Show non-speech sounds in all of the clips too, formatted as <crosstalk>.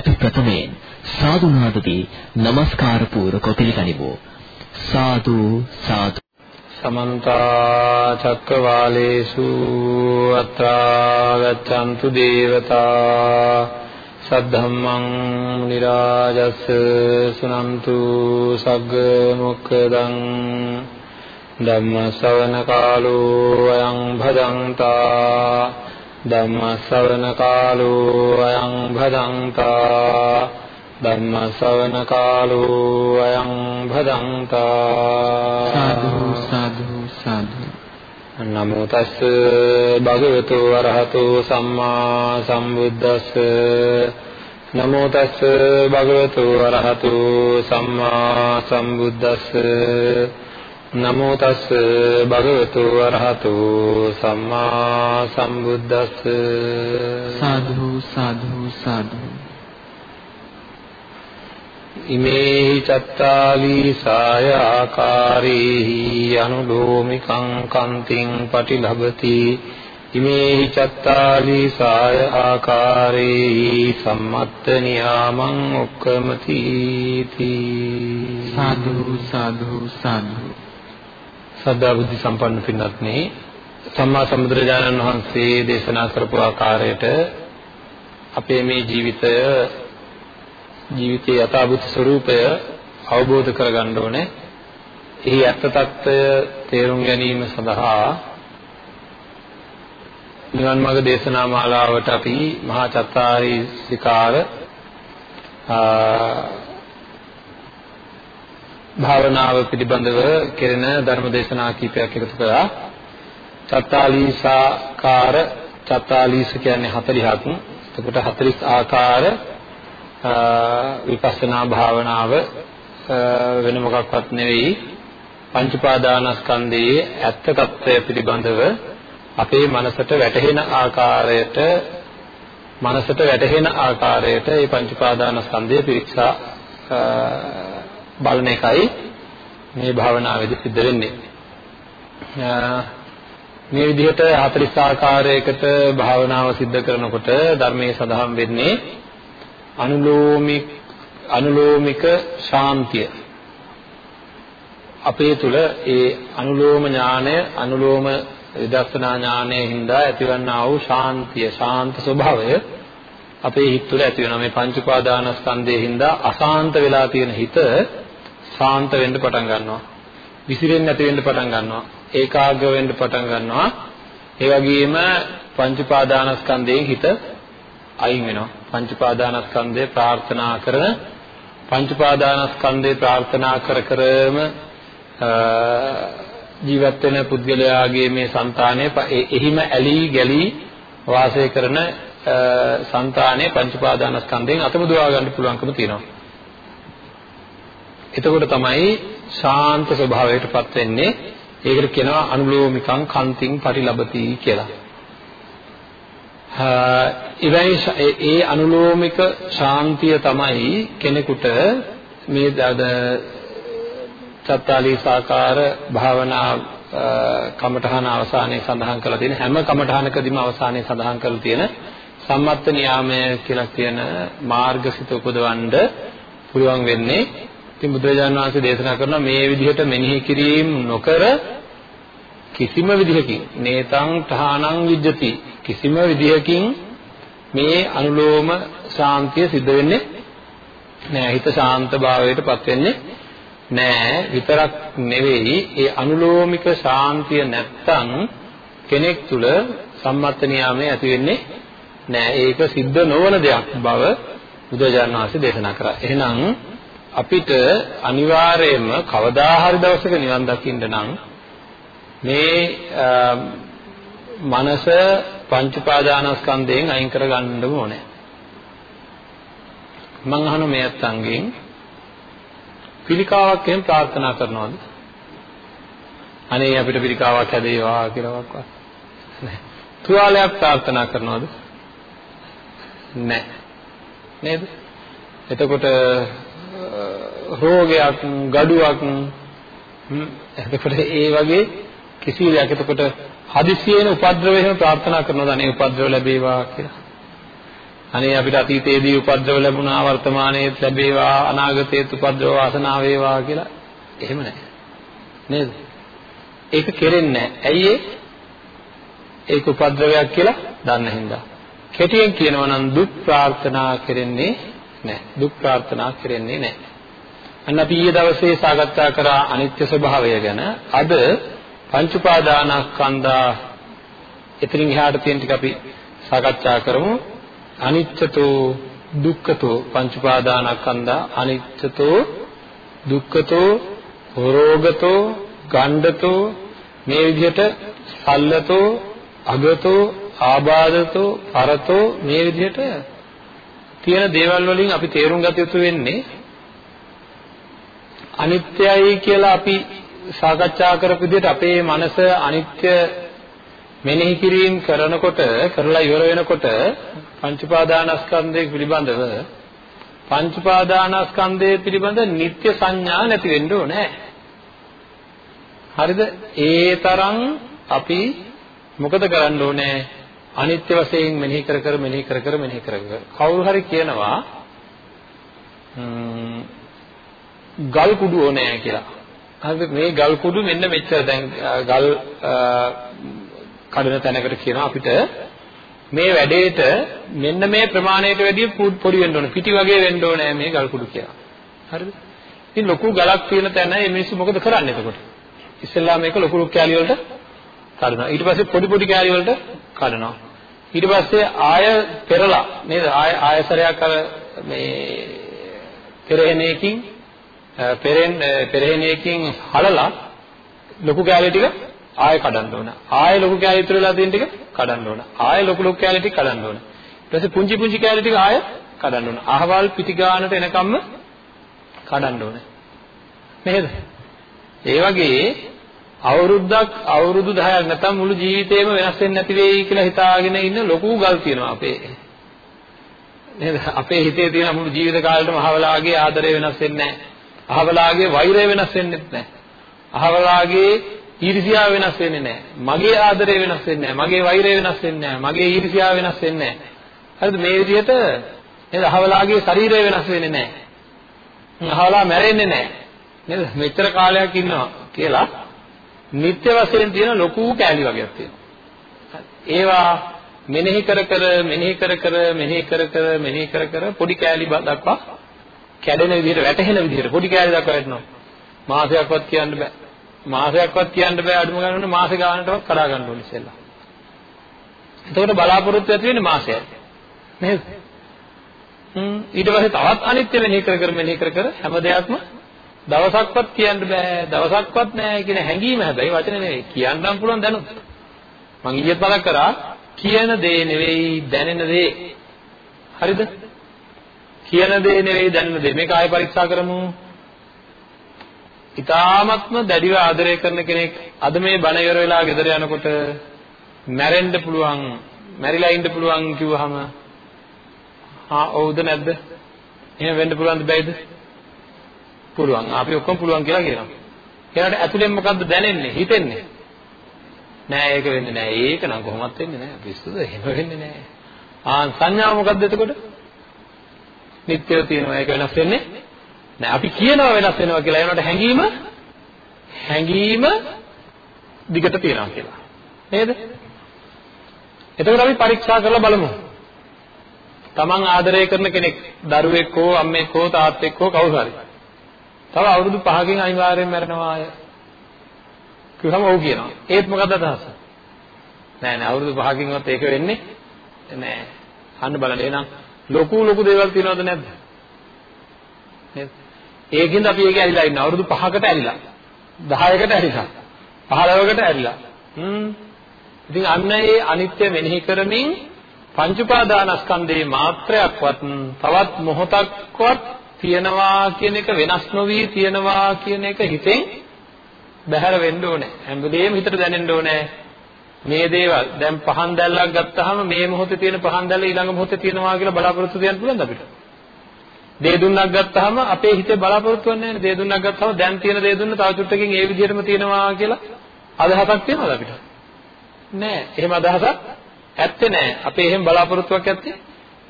අපි ප්‍රථමයෙන් සාදු නාදදී নমස්කාර පූර්වක පිළිගනිමු. සාදු සාදු. සමන්ත චක්කවාලේසු අත්‍රා ගච්ඡන්තු දේවතා සද්ධම්මං මුනි රාජස් සුනන්තු සග්ග මොක්ඛදං ධම්ම ශ්‍රවණ කාලෝ අයං භදංතා ධම්ම ශ්‍රවණ කාලෝ අයං භදංතා ධම්ම ශ්‍රවණ කාලෝ අයං භදංතා සාදු සාදු සාදු. නමෝ තස් භගවතු වරහතු සම්මා සම්බුද්දස්ස. නමෝ තස් භගවතු වරහතු සම්මා සම්බුද්දස්ස නමෝ තස් භගවතු වරහතු සම්මා සම්බුද්දස්ස. සාදු සාදු සාදු. ඉමේහි චත්තාලි සාය ආකාරේහි අනුලෝමිකං කන්තිං පටිලබති. ඉමේහි චත්තාලි සාය ආකාරේහි සම්මත්ත නියාමං උක්කමති සාදු සාදු සාදු සද්ධා බුද්ධ සම්පන්න පින්වත්නි සම්මා සම්බුදුරජාණන් වහන්සේ දේශනා කරපු ආකාරයට අපේ මේ ජීවිතය ජීවිතයේ යථාභූත ස්වરૂපය අවබෝධ කරගන්න ඕනේ. එහි ඇත්ත తত্ত্বය තේරුම් ගැනීම සඳහා නිවන් මාර්ග දේශනා මාලාවට අපි මහා චත්තාරී සිකාර භාවනාව පිළිබඳව කෙරෙන ධර්මදේශනා කීපයක් එකතු කරලා චත්තාලීසාකාර චත්තාලීස කියන්නේ 40ක් එතකොට 40 ආකාර විපස්සනා භාවනාව වෙන මොකක්වත් නෙවෙයි. පංචපාදානස්කන්ධයේ ඇත්ත తত্ত্বය පිළිබඳව අපේ මනසට වැටහෙන ආකාරයට මනසට වැටහෙන ආකාරයට මේ පංචපාදානස්කන්ධය පිරික්සා බලන එකයි මේ භාවනාවේදී සිද්ධ වෙන්නේ. මේ විදිහට 40 ආකාරයකට භාවනාව සිද්ධ කරනකොට ධර්මයේ සඳහන් වෙන්නේ අනුලෝමික අනුලෝමික ශාන්තිය අපේ තුල ඒ අනුලෝම ඥානය අනුලෝම විදර්ශනා ඥානයේ හින්දා ඇතිවන්නා වූ ශාන්තිය ශාන්ත ස්වභාවය අපේ හිත තුළ ඇති වෙනවා මේ පංච උපාදානස්කන්ධයේ හින්දා අශාන්ත වෙලා තියෙන හිත සාන්ත වෙන්න පටන් ගන්නවා. විසිරෙන්නේ නැති වෙන්න පටන් ගන්නවා. ඒකාග්‍ර වෙන්න පටන් ගන්නවා. ඒ වගේම පංච පාදානස්කන්ධයෙන් හිත අයින් වෙනවා. පංච පාදානස්කන්ධය ප්‍රාර්ථනා කරන පංච පාදානස්කන්ධය ප්‍රාර්ථනා කර කරම ජීවත් වෙන පුද්ගලයාගේ මේ సంతානය එහිම ඇලී ගැලී වාසය කරන సంతානය පංච පාදානස්කන්ධයෙන් අතමුදවා ගන්න පුළුවන්කම තියෙනවා. එතකොට තමයි ශාන්ත ස්වභාවයටපත් වෙන්නේ. ඒකට කියනවා අනුලෝමිකං කන්තිං පරිලබති කියලා. එවැනි ඒ අනුලෝමික ශාන්තිය තමයි කෙනෙකුට මේ චත්තාලී සාකාර භාවනා කමඨහන අවසානයේ සඳහන් කරලා තියෙන හැම කමඨහනකදීම අවසානයේ සඳහන් කරලා තියෙන සම්මත්ත නියාමය කියලා කියන මාර්ගසිත උපදවන්න පුළුවන් වෙන්නේ. ඉතින් බුදුරජාණන් වහන්සේ දේශනා කරනවා මේ විදිහට මෙනෙහි කිරීම නොකර කිසිම විදිහකින් නේතං තහනං විජ්ජති. කිසිම විදිහකින් මේ අනුලෝම ශාන්තිය සිද්ධ වෙන්නේ නෑ හිත ශාන්ත භාවයටපත් වෙන්නේ නෑ විතරක් නෙවෙයි ඒ අනුලෝමික ශාන්තිය නැත්තම් කෙනෙක් තුල සම්මත්ත නියාමයේ ඇති වෙන්නේ නෑ ඒක සිද්ධ නොවන දෙයක් බව බුදුරජාණන් වහන්සේ දේශනා කරා. එහෙනම් අපිට අනිවාර්යයෙන්ම කවදා හරි දවසක නිවන් දකින්න නම් මේ මනස පංච පාදානස්කන්ධයෙන් අයින් කරගන්න ඕනේ. මම අහන මේ අත්ංගෙන් පිළිකාවක් එහෙම ප්‍රාර්ථනා කරනවද? අනේ අපිට පිළිකාවක් හැදේවා කියලාවත් නැහැ. තුවාලයක් ප්‍රාර්ථනා කරනවද? නැහැ. නේද? එතකොට රෝගයක්, gaduwak එතකොට ඒ වගේ කිසි දෙයක් එතකොට හදිසියෙන උපද්‍රව එහෙම ප්‍රාර්ථනා කරනවා අනේ උපද්‍රව ලැබේවා කියලා. අනේ අපිට අතීතයේදී උපද්‍රව ලැබුණා වර්තමානයේත් ලැබේවා අනාගතයේත් උපද්‍රව වාසනාව වේවා කියලා එහෙම නැහැ. නේද? ඒක කෙරෙන්නේ නැහැ. ඇයි ඒක උපද්‍රවයක් කියලා දන්න හින්දා. කෙටියෙන් කියනවා නම් දුක් ප්‍රාර්ථනා කෙරෙන්නේ නැහැ. දුක් ප්‍රාර්ථනා කෙරෙන්නේ නැහැ. අන්න අපි ඊයේ දවසේ සාකච්ඡා කරා අනිත්‍ය ස්වභාවය ගැන. අද පංච උපාදානස්කන්ධා එතනින් එහාට තියෙන ටික අපි සාකච්ඡා කරමු. අනිත්‍යතෝ දුක්ඛතෝ පංච උපාදානස්කන්ධා අනිත්‍යතෝ දුක්ඛතෝ රෝගතෝ ගණ්ඩතෝ මේ විදිහට සල්ලතෝ අගතෝ ආබාධතෝ පරතෝ මේ විදිහට තියෙන දේවල් වලින් අපි තේරුම් ගත යුතු වෙන්නේ අනිත්‍යයි කියලා අපි සාකච්ඡා කරපු විදිහට අපේ මනස අනිත්‍ය මෙනෙහි කිරීම කරනකොට කරලා ඉවර වෙනකොට පංච පාදානස්කන්ධය පිළිබඳව පංච පාදානස්කන්ධය පිළිබඳ නිත්‍ය සංඥා නැති වෙන්න ඕනේ. හරිද? ඒ තරම් අපි මොකද කරන්න ඕනේ? අනිත්‍ය වශයෙන් මෙනෙහි කර කර මෙනෙහි කර කර මෙනෙහි කර කර කවුරු හරි කියනවා ගල් කුඩු ඕනේ කියලා. හරිද මේ ගල් කුඩු මෙන්න මෙච්චර දැන් ගල් කඩන තැනකට කියනවා අපිට මේ වැඩේට මෙන්න මේ ප්‍රමාණයට වැඩිය පොඩි වෙන්න ඕනේ. පිටි වගේ වෙන්න ඕනේ මේ ගල් කුඩු කියලා. හරිද? ඉතින් ලොකු ගලක් තියෙන තැන මේ මිනිස්සු මොකද කරන්නේ එතකොට? ඉස්සෙල්ලා මේක ලොකු ලොකු කැලි වලට කඩනවා. ඊට පස්සේ පොඩි පොඩි කැලි වලට කඩනවා. ඊට පස්සේ ආය පෙරලා නේද? ආය ආයසරයක් අර මේ පෙරහෙනයකින් පෙරෙන් පෙරහෙනයකින් හලලා ලොකු කැලේ ටික ආයෙ කඩන්න ඕන. ආයෙ ලොකු කැලේ ඉතුරු වෙලා තියෙන ටික කඩන්න ඕන. ආයෙ ලොකු ලොකු කැලේ ටික කඩන්න ඕන. ඊට පස්සේ පුංචි පුංචි කැලේ ටික ආයෙ කඩන්න ඕන. අහවල් පිටි ගානට එනකම්ම කඩන්න ඕන. නේද? ඒ වගේ අවුරුද්දක් අවුරුදු 10ක් නැත්නම් මුළු ජීවිතේම වෙනස් වෙන්නේ නැති වෙයි කියලා හිතාගෙන ඉන්න ලොකු ගල් තියෙනවා අපේ. නේද? අපේ හිතේ තියෙන මුළු ජීවිත කාලෙටම අහවලාගේ ආදරය වෙනස් වෙන්නේ නැහැ. අහවලාගේ වෛරය වෙනස් වෙන්නේ නැහැ. අහවලාගේ ඊර්ෂ්‍යාව වෙනස් වෙන්නේ නැහැ. මගේ ආදරය වෙනස් වෙන්නේ නැහැ. මගේ වෛරය වෙනස් වෙන්නේ නැහැ. මගේ ඊර්ෂ්‍යාව වෙනස් වෙන්නේ නැහැ. හරිද? මේ විදිහට නේද? අහවලාගේ ශරීරය වෙනස් වෙන්නේ නැහැ. අහවලා මැරෙන්නේ නැහැ. නේද? මෙච්චර කාලයක් ඉන්නවා කියලා නිත්‍ය වශයෙන් තියෙන ලොකු කෑලි වගේක් තියෙනවා. ඒවා මෙනෙහි කර කර මෙනෙහි කර කර මෙනෙහි කර කර මෙනෙහි කර කර පොඩි කෑලි දක්වා කැඩෙන විදිහට වැටහෙන විදිහට පොඩි කෑලි දක්වා වැටෙනවා. මාසයක්වත් කියන්න බෑ. මාසයක්වත් කියන්න බෑ අඩුම ගන්න මාස ගානටවත් කඩා ගන්න ඕනේ ඉස්සෙල්ලා. එතකොට බලාපොරොත්තු ඇති වෙන්නේ මාසයයි. නේද? හ්ම් ඊට පස්සේ තවත් අනිත්‍ය මෙනෙහි කර කර මෙනෙහි කර කර හැම දෙයක්ම දවසක්වත් කියන්න බෑ දවසක්වත් නෑ කියන හැඟීම හැබැයි වචනේ නෙවෙයි කියන්නම් පුළුවන් දැනුත් මං ඊයේත් මතක් කරා කියන දේ නෙවෙයි දැනෙන දේ හරිද කියන දේ නෙවෙයි දැනෙන දේ. මේක ආයෙ පරීක්ෂා කරමු. ඊ타ත්ම දැඩිව ආදරය කරන කෙනෙක් අද මේ බණ ඉවර වෙලා ගෙදර යනකොට මැරෙන්න පුළුවන්, මැරිලා ඉන්න පුළුවන් කිව්වහම ආ ඔව්ද නැද්ද? එහෙම වෙන්න පුළුවන්ද බැයිද? පුළුවන්. අපි ඔක්කොම පුළුවන් කියලා කියනවා. එයාට ඇතුලෙන් මොකද්ද දැනෙන්නේ? හිතෙන්නේ? නෑ ඒක වෙන්නේ නෑ. ඒක නම් කොහොමවත් වෙන්නේ නෑ. පිස්සුද? එහෙම වෙන්නේ නෑ. ආ සංඥාව මොකද්ද එතකොට? නිත්‍යව තියෙනවා ඒක වෙනස් වෙන්නේ නෑ අපි කියනවා වෙනස් වෙනවා කියලා ඒනට හැංගීම හැංගීම දිගට තියෙනවා කියලා. නේද? එතකොට අපි පරීක්ෂා කරලා බලමු. තමන් ආදරය කරන කෙනෙක් දරුවෙක් හෝ අම්මෙක් හෝ තාත්තෙක් හෝ කවුරු හරි. තව අවුරුදු 5කින් අනිවාර්යෙන් මැරෙනවා අය. කිව්වම ඔව් කියනවා. ඒත් මොකද අදහස? නෑ නෑ. අවුරුදු 5කින්වත් ඒක වෙන්නේ නෑ. අන්න බලන්න. එහෙනම් ලොකු ලොකු දේවල් තියෙනවද නැද්ද? නේද? ඒකින්ද අපි ඒක ඇරිලා ඉන්න අවුරුදු 5කට ඇරිලා 10කට ඇරිලා 15කට ඇරිලා. හ්ම්. ඉතින් අන්න ඒ අනිත්‍ය මෙනෙහි කරමින් පංච උපාදානස්කන්ධේ මාත්‍රයක්වත් තවත් මොහොතක්වත් තියනවා කියන එක වෙනස් නොවි තියනවා කියන එක හිතෙන් බැහැර වෙන්න ඕනේ. හැම වෙලේම හිතට දැනෙන්න ඕනේ. මේ දේවල් දැන් පහන් දැල්ලක් ගත්තාම මේ මොහොතේ තියෙන පහන් දැල්ල ඊළඟ මොහොතේ තියෙනවා කියලා බලාපොරොත්තු දෙන්න පුළුවන්ද අපිට? දේ දුන්නක් ගත්තාම අපේ හිතේ බලාපොරොත්තු වෙන්නේ නැහැ. දේ දුන්නක් ගත්තාම දැන් තියෙන දේ දුන්න තව චුට්ටකින් ඒ විදිහටම තියෙනවා කියලා අදහසක් තියෙනවද අපිට? නෑ. එහෙම අදහසක් ඇත්තේ නෑ. අපේ එහෙම බලාපොරොත්තුවක් ඇත්තේ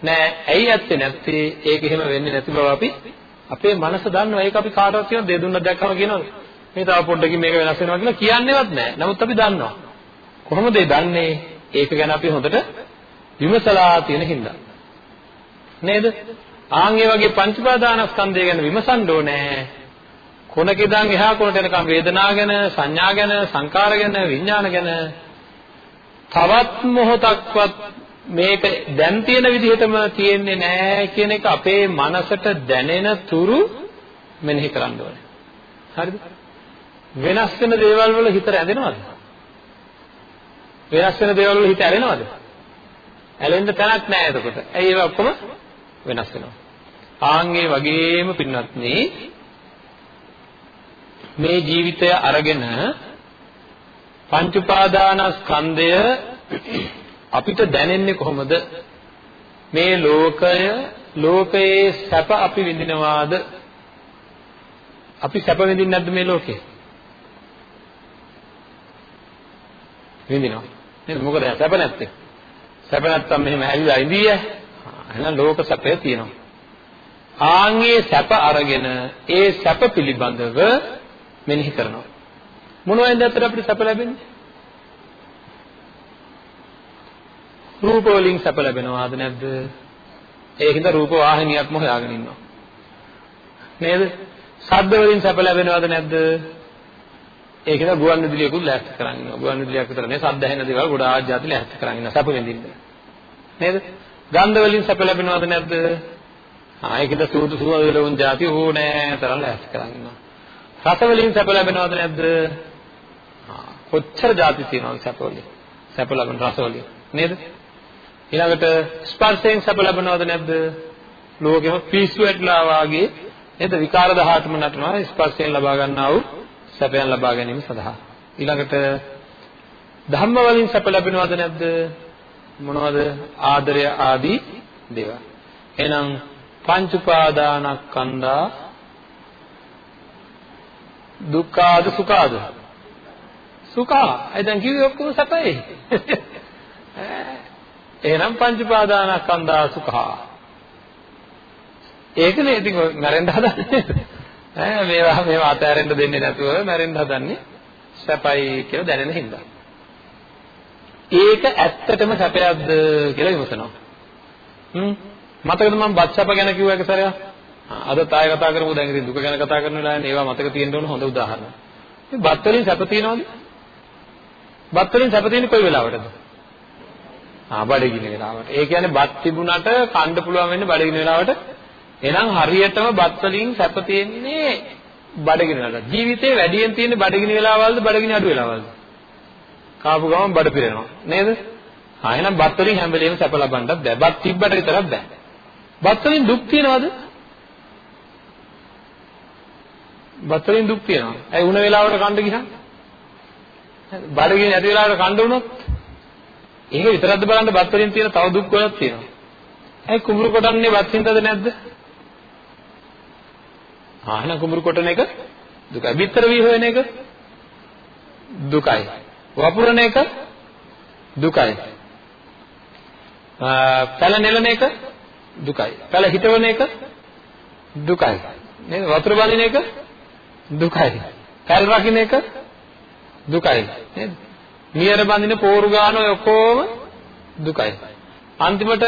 නෑ. ඇයි ඇත්තේ නැත්තේ? ඒක එහෙම වෙන්නේ නැති බව අපි අපේ මනස දන්නවා. ඒක අපි කාටවත් කියන දේ දුන්නක් දැක්කම කියනවද? මේ තව පොඩ්ඩකින් මේක වෙනස් වෙනවා කියලා කියන්නේවත් නෑ. නමුත් අපි දන්නවා. කොහොමද ඒ දන්නේ? ඒක ගැන අපි හොඳට විමසලා තියෙන හින්දා. නේද? ආන් ඒ වගේ පංච පාදානස්කන්ධය ගැන විමසන්න ඕනේ. කොනක ඉඳන් එහා කොනට යනකම් වේදනා ගැන, සංඥා ගැන, සංකාර ගැන, විඥාන ගැන තවත් මොහොතක්වත් මේක දැන් තියෙන විදිහටම තියෙන්නේ නැහැ කියන එක අපේ මනසට දැනෙන තුරු මෙනෙහි කරන්න ඕනේ. හරිද? වෙනස් වෙන දේවල් වල හිත රැඳෙනවද? වෙනස් වෙන දේවල් වල හිත ඇලෙනවද? ඇලෙන්න තැනක් නැහැ එතකොට. ඇයි ඒවා ඔක්කොම වෙනස් වෙනවා. ආන්ගේ වගේම පින්වත්නි මේ ජීවිතය අරගෙන පංච උපාදානස්කන්ධය අපිට දැනෙන්නේ කොහොමද? මේ ලෝකය ලෝකයේ සැප අපි විඳිනවාද? අපි සැප විඳින්නේ නැද්ද මේ ලෝකේ? විඳිනවා. නේද? මොකද සැප නැත්තේ? සැප නැත්තම් මෙහෙම ඇවිල්ලා ඉඳීය. එහෙනම් ලෝක සැපය තියෙනවා. ආන්ගේ සැප අරගෙන ඒ සැප පිළිබඳව මෙනෙහි කරනවා. මොනවයින්ද අතර අපිට සැප ලැබෙන්නේ? රූප වලින් සැප ලැබෙනවාද නැද්ද? ඒකින්ද රූප වාහිනියක්ම හොයාගෙන ඉන්නවා. නේද? ශබ්ද වලින් සැප ලැබෙනවද නැද්ද? ඒක නිසා ගුවන් විදුලියකුත් ලෑස්ති කරන් ඉන්නවා. ගුවන් විදුලියක් විතර නෙවෙයි සද්ද ඇහෙන දේවල් ගොඩාක් જાති ලෑස්ති කරන් ඉන්නවා. සැප විඳින්න. නේද? ගන්ධ වලින් සැප ලැබෙනවද නැද්ද? ආ ඒකද සූදු සුවඳ වලුන් જાති ඕනේ තරම් ලෑස්ති කරන් ඉන්නවා. රස වලින් සැප ලැබෙනවද නැද්ද? කොච්චර જાති තියෙනවද සැප වලින්? සැප ලබන රස වලින්. නේද? ඊළඟට ස්පර්ශයෙන් සැප ලැබෙනවද නැද්ද? ලෝකෙම පිස්සු ඇట్లా වාගේ නේද? විකාර දහාටම නටනවා ස්පර්ශයෙන් ලබා ගන්නා වූ සැපයන් ලබා ගැනීම සඳහා. ඊළඟට ධම්ම වලින් සැප ලැබෙනවද නැද්ද? මොනවද? ආදරය ආදී දේවල්. එහෙනම් පංච උපාදානස්කන්ධා දුක්ඛාද සුඛාද සුඛා අය දැන් කිව්වේ ඔක්කොම සැපයි <laughs> එහෙනම් පංච උපාදානස්කන්ධා සුඛා ඒකනේ ඉතින් මැරෙන්න හදන්නේ ඈ මේවා මේවා අතෑරෙන්න දෙන්නේ නැතුව මැරෙන්න හදන්නේ සැපයි කියලා දැනෙන හින්දා ඒක ඇත්තටම සැපයක්ද කියලා විමසනවා හ්ම් මතකද මම බත් සැප ගැන කිව්ව එක සැරයක් අදත් ආයෙ කතා කරමු දැන් ඉතින් දුක ගැන කතා කරන වෙලාවේ ඒවා මතක තියෙන්න ඕන හොඳ උදාහරණ. මේ බත් වලින් සැප තියනවද? බත් වලින් සැප තියෙන්නේ කොයි වෙලාවටද? ආ බඩගිනි වෙලාවට. ඒ කියන්නේ බත් තිබුණට කන්න පුළුවන් වෙන්නේ බඩගිනි වෙලාවට. එහෙනම් හරියටම බත් වලින් සැප තියෙන්නේ බඩගිනි වෙලාවට. ජීවිතේ වැඩියෙන් තියෙන්නේ බඩගිනි වෙලාවල්ද බඩගිනි අඩු වෙලාවල්ද? කාපු ගමන් බඩ පිරෙනවා. නේද? ආ එහෙනම් බත් වලින් හැම වෙලේම සැප ලබන්නත් බෑ. බත් තිබ්බට විතරක් බෑ. බත් වලින් දුක් තියනවද? බත් වලින් දුක් තියෙනවා. ඇයි උණ වෙලාවට කන්න ගියහම? බඩගිනි නැති වෙලාවට කන්න වුණොත් ඒක විතරක්ද බලන්න බත් වලින් තියෙන තව දුක් වලක් තියෙනවා. ඇයි කුඹුරු කොටන්නේ බත් හින්දාද නැද්ද? ආ එහෙනම් කුඹුරු කොටන එක දුකයි. බිත්තර වී හොයන එක දුකයි. වපුරන එක දුකයි. පැල නෙලන එක දුකයි. පැල හිටවන එක දුකයි. නේද? වතුර බඳින එක දුකයි. කල් රකින්න එක දුකයි. නේද? නියර බඳින පෝරු ගන්න ඔය ඔක්කොම දුකයි. අන්තිමට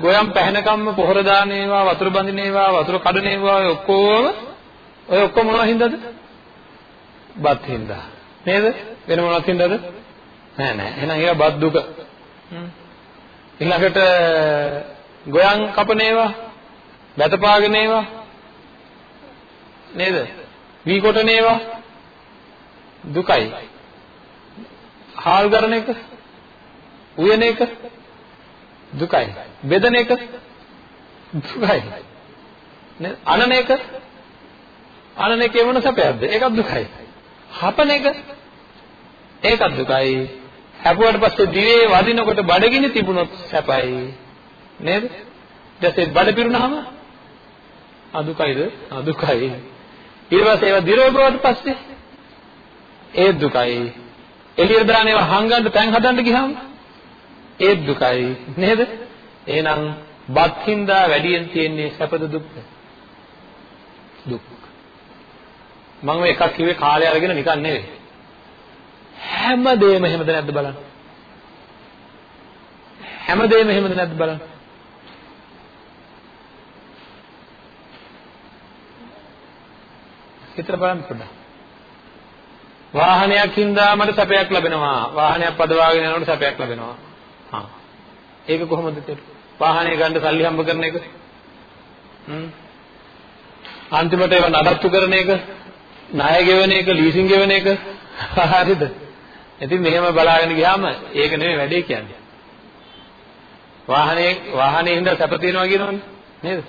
ගොයම් පැහැනකම්ම පොහොර දාන ඒවා වතුර බඳින ඒවා වතුර කඩන ඒවා ඔය ඔක්කොම ඔය ඔක්කොම මොනවා හින්දාද? බත් හින්දා. නේද? වෙන මොනවත් හින්දාද? නෑ නෑ. එහෙනම් ඒවා බත් දුක. ඊළඟට ගොයම් කපන ඒවා, බැතපාගෙන ඒවා නේද? වී කොටන ඒවා දුකයි. හාල් ගන්න එක, උයන එක දුකයි. බෙදන එක දුකයි. නේද? අනන එක අනන එකේ මොන සැපයක්ද? ඒකත් දුකයි. හපන එක ඒකත් දුකයි. හැපුවට පස්සේ දිවේ වදිනකොට බඩගිනි තිබුණොත් සැපයි. නේද? ඊට බඩ පිරුණාම අදුකයිද? අදුකයි. ඊට පස්සේ ඒවා දිරවපුවාට පස්සේ ඒ දුකයි. එළියට දාන ඒවා හංගන්න තැන් හදන්න ගියාම ඒ දුකයි. නේද? එහෙනම් බත් හින්දා වැඩියෙන් තියෙන්නේ සැපද දුක්ද? දුක්. මම ඔය එකක් කිව්වේ කාලය අරගෙන නිකන් නෙවෙයි. හැමදේම එහෙමද නැද්ද බලන්න. හැමදේම එහෙමද නැද්ද බලන්න. හිතලා බලන්න පොඩ්ඩක්. වාහනයක් හින්දා මට සැපයක් ලැබෙනවා. වාහනයක් පදවාගෙන යනකොට සැපයක් ලැබෙනවා. හා. ඒක කොහොමද තේරෙන්නේ? වාහනය ගන්න සල්ලි හම්බ කරන එක. හ්ම්. අන්තිමට ඒව නඩත්තු කරන එක, ණය ගෙවන එක, ලීසින් ගෙවන එක. <laughs> හරිද? ඉතින් මෙහෙම බලාගෙන ගියාම ඒක නෙමෙයි වැඩේ කියන්නේ. වාහනේ වාහනේ හින්දා සැප තියනවා කියනවනේ නේද?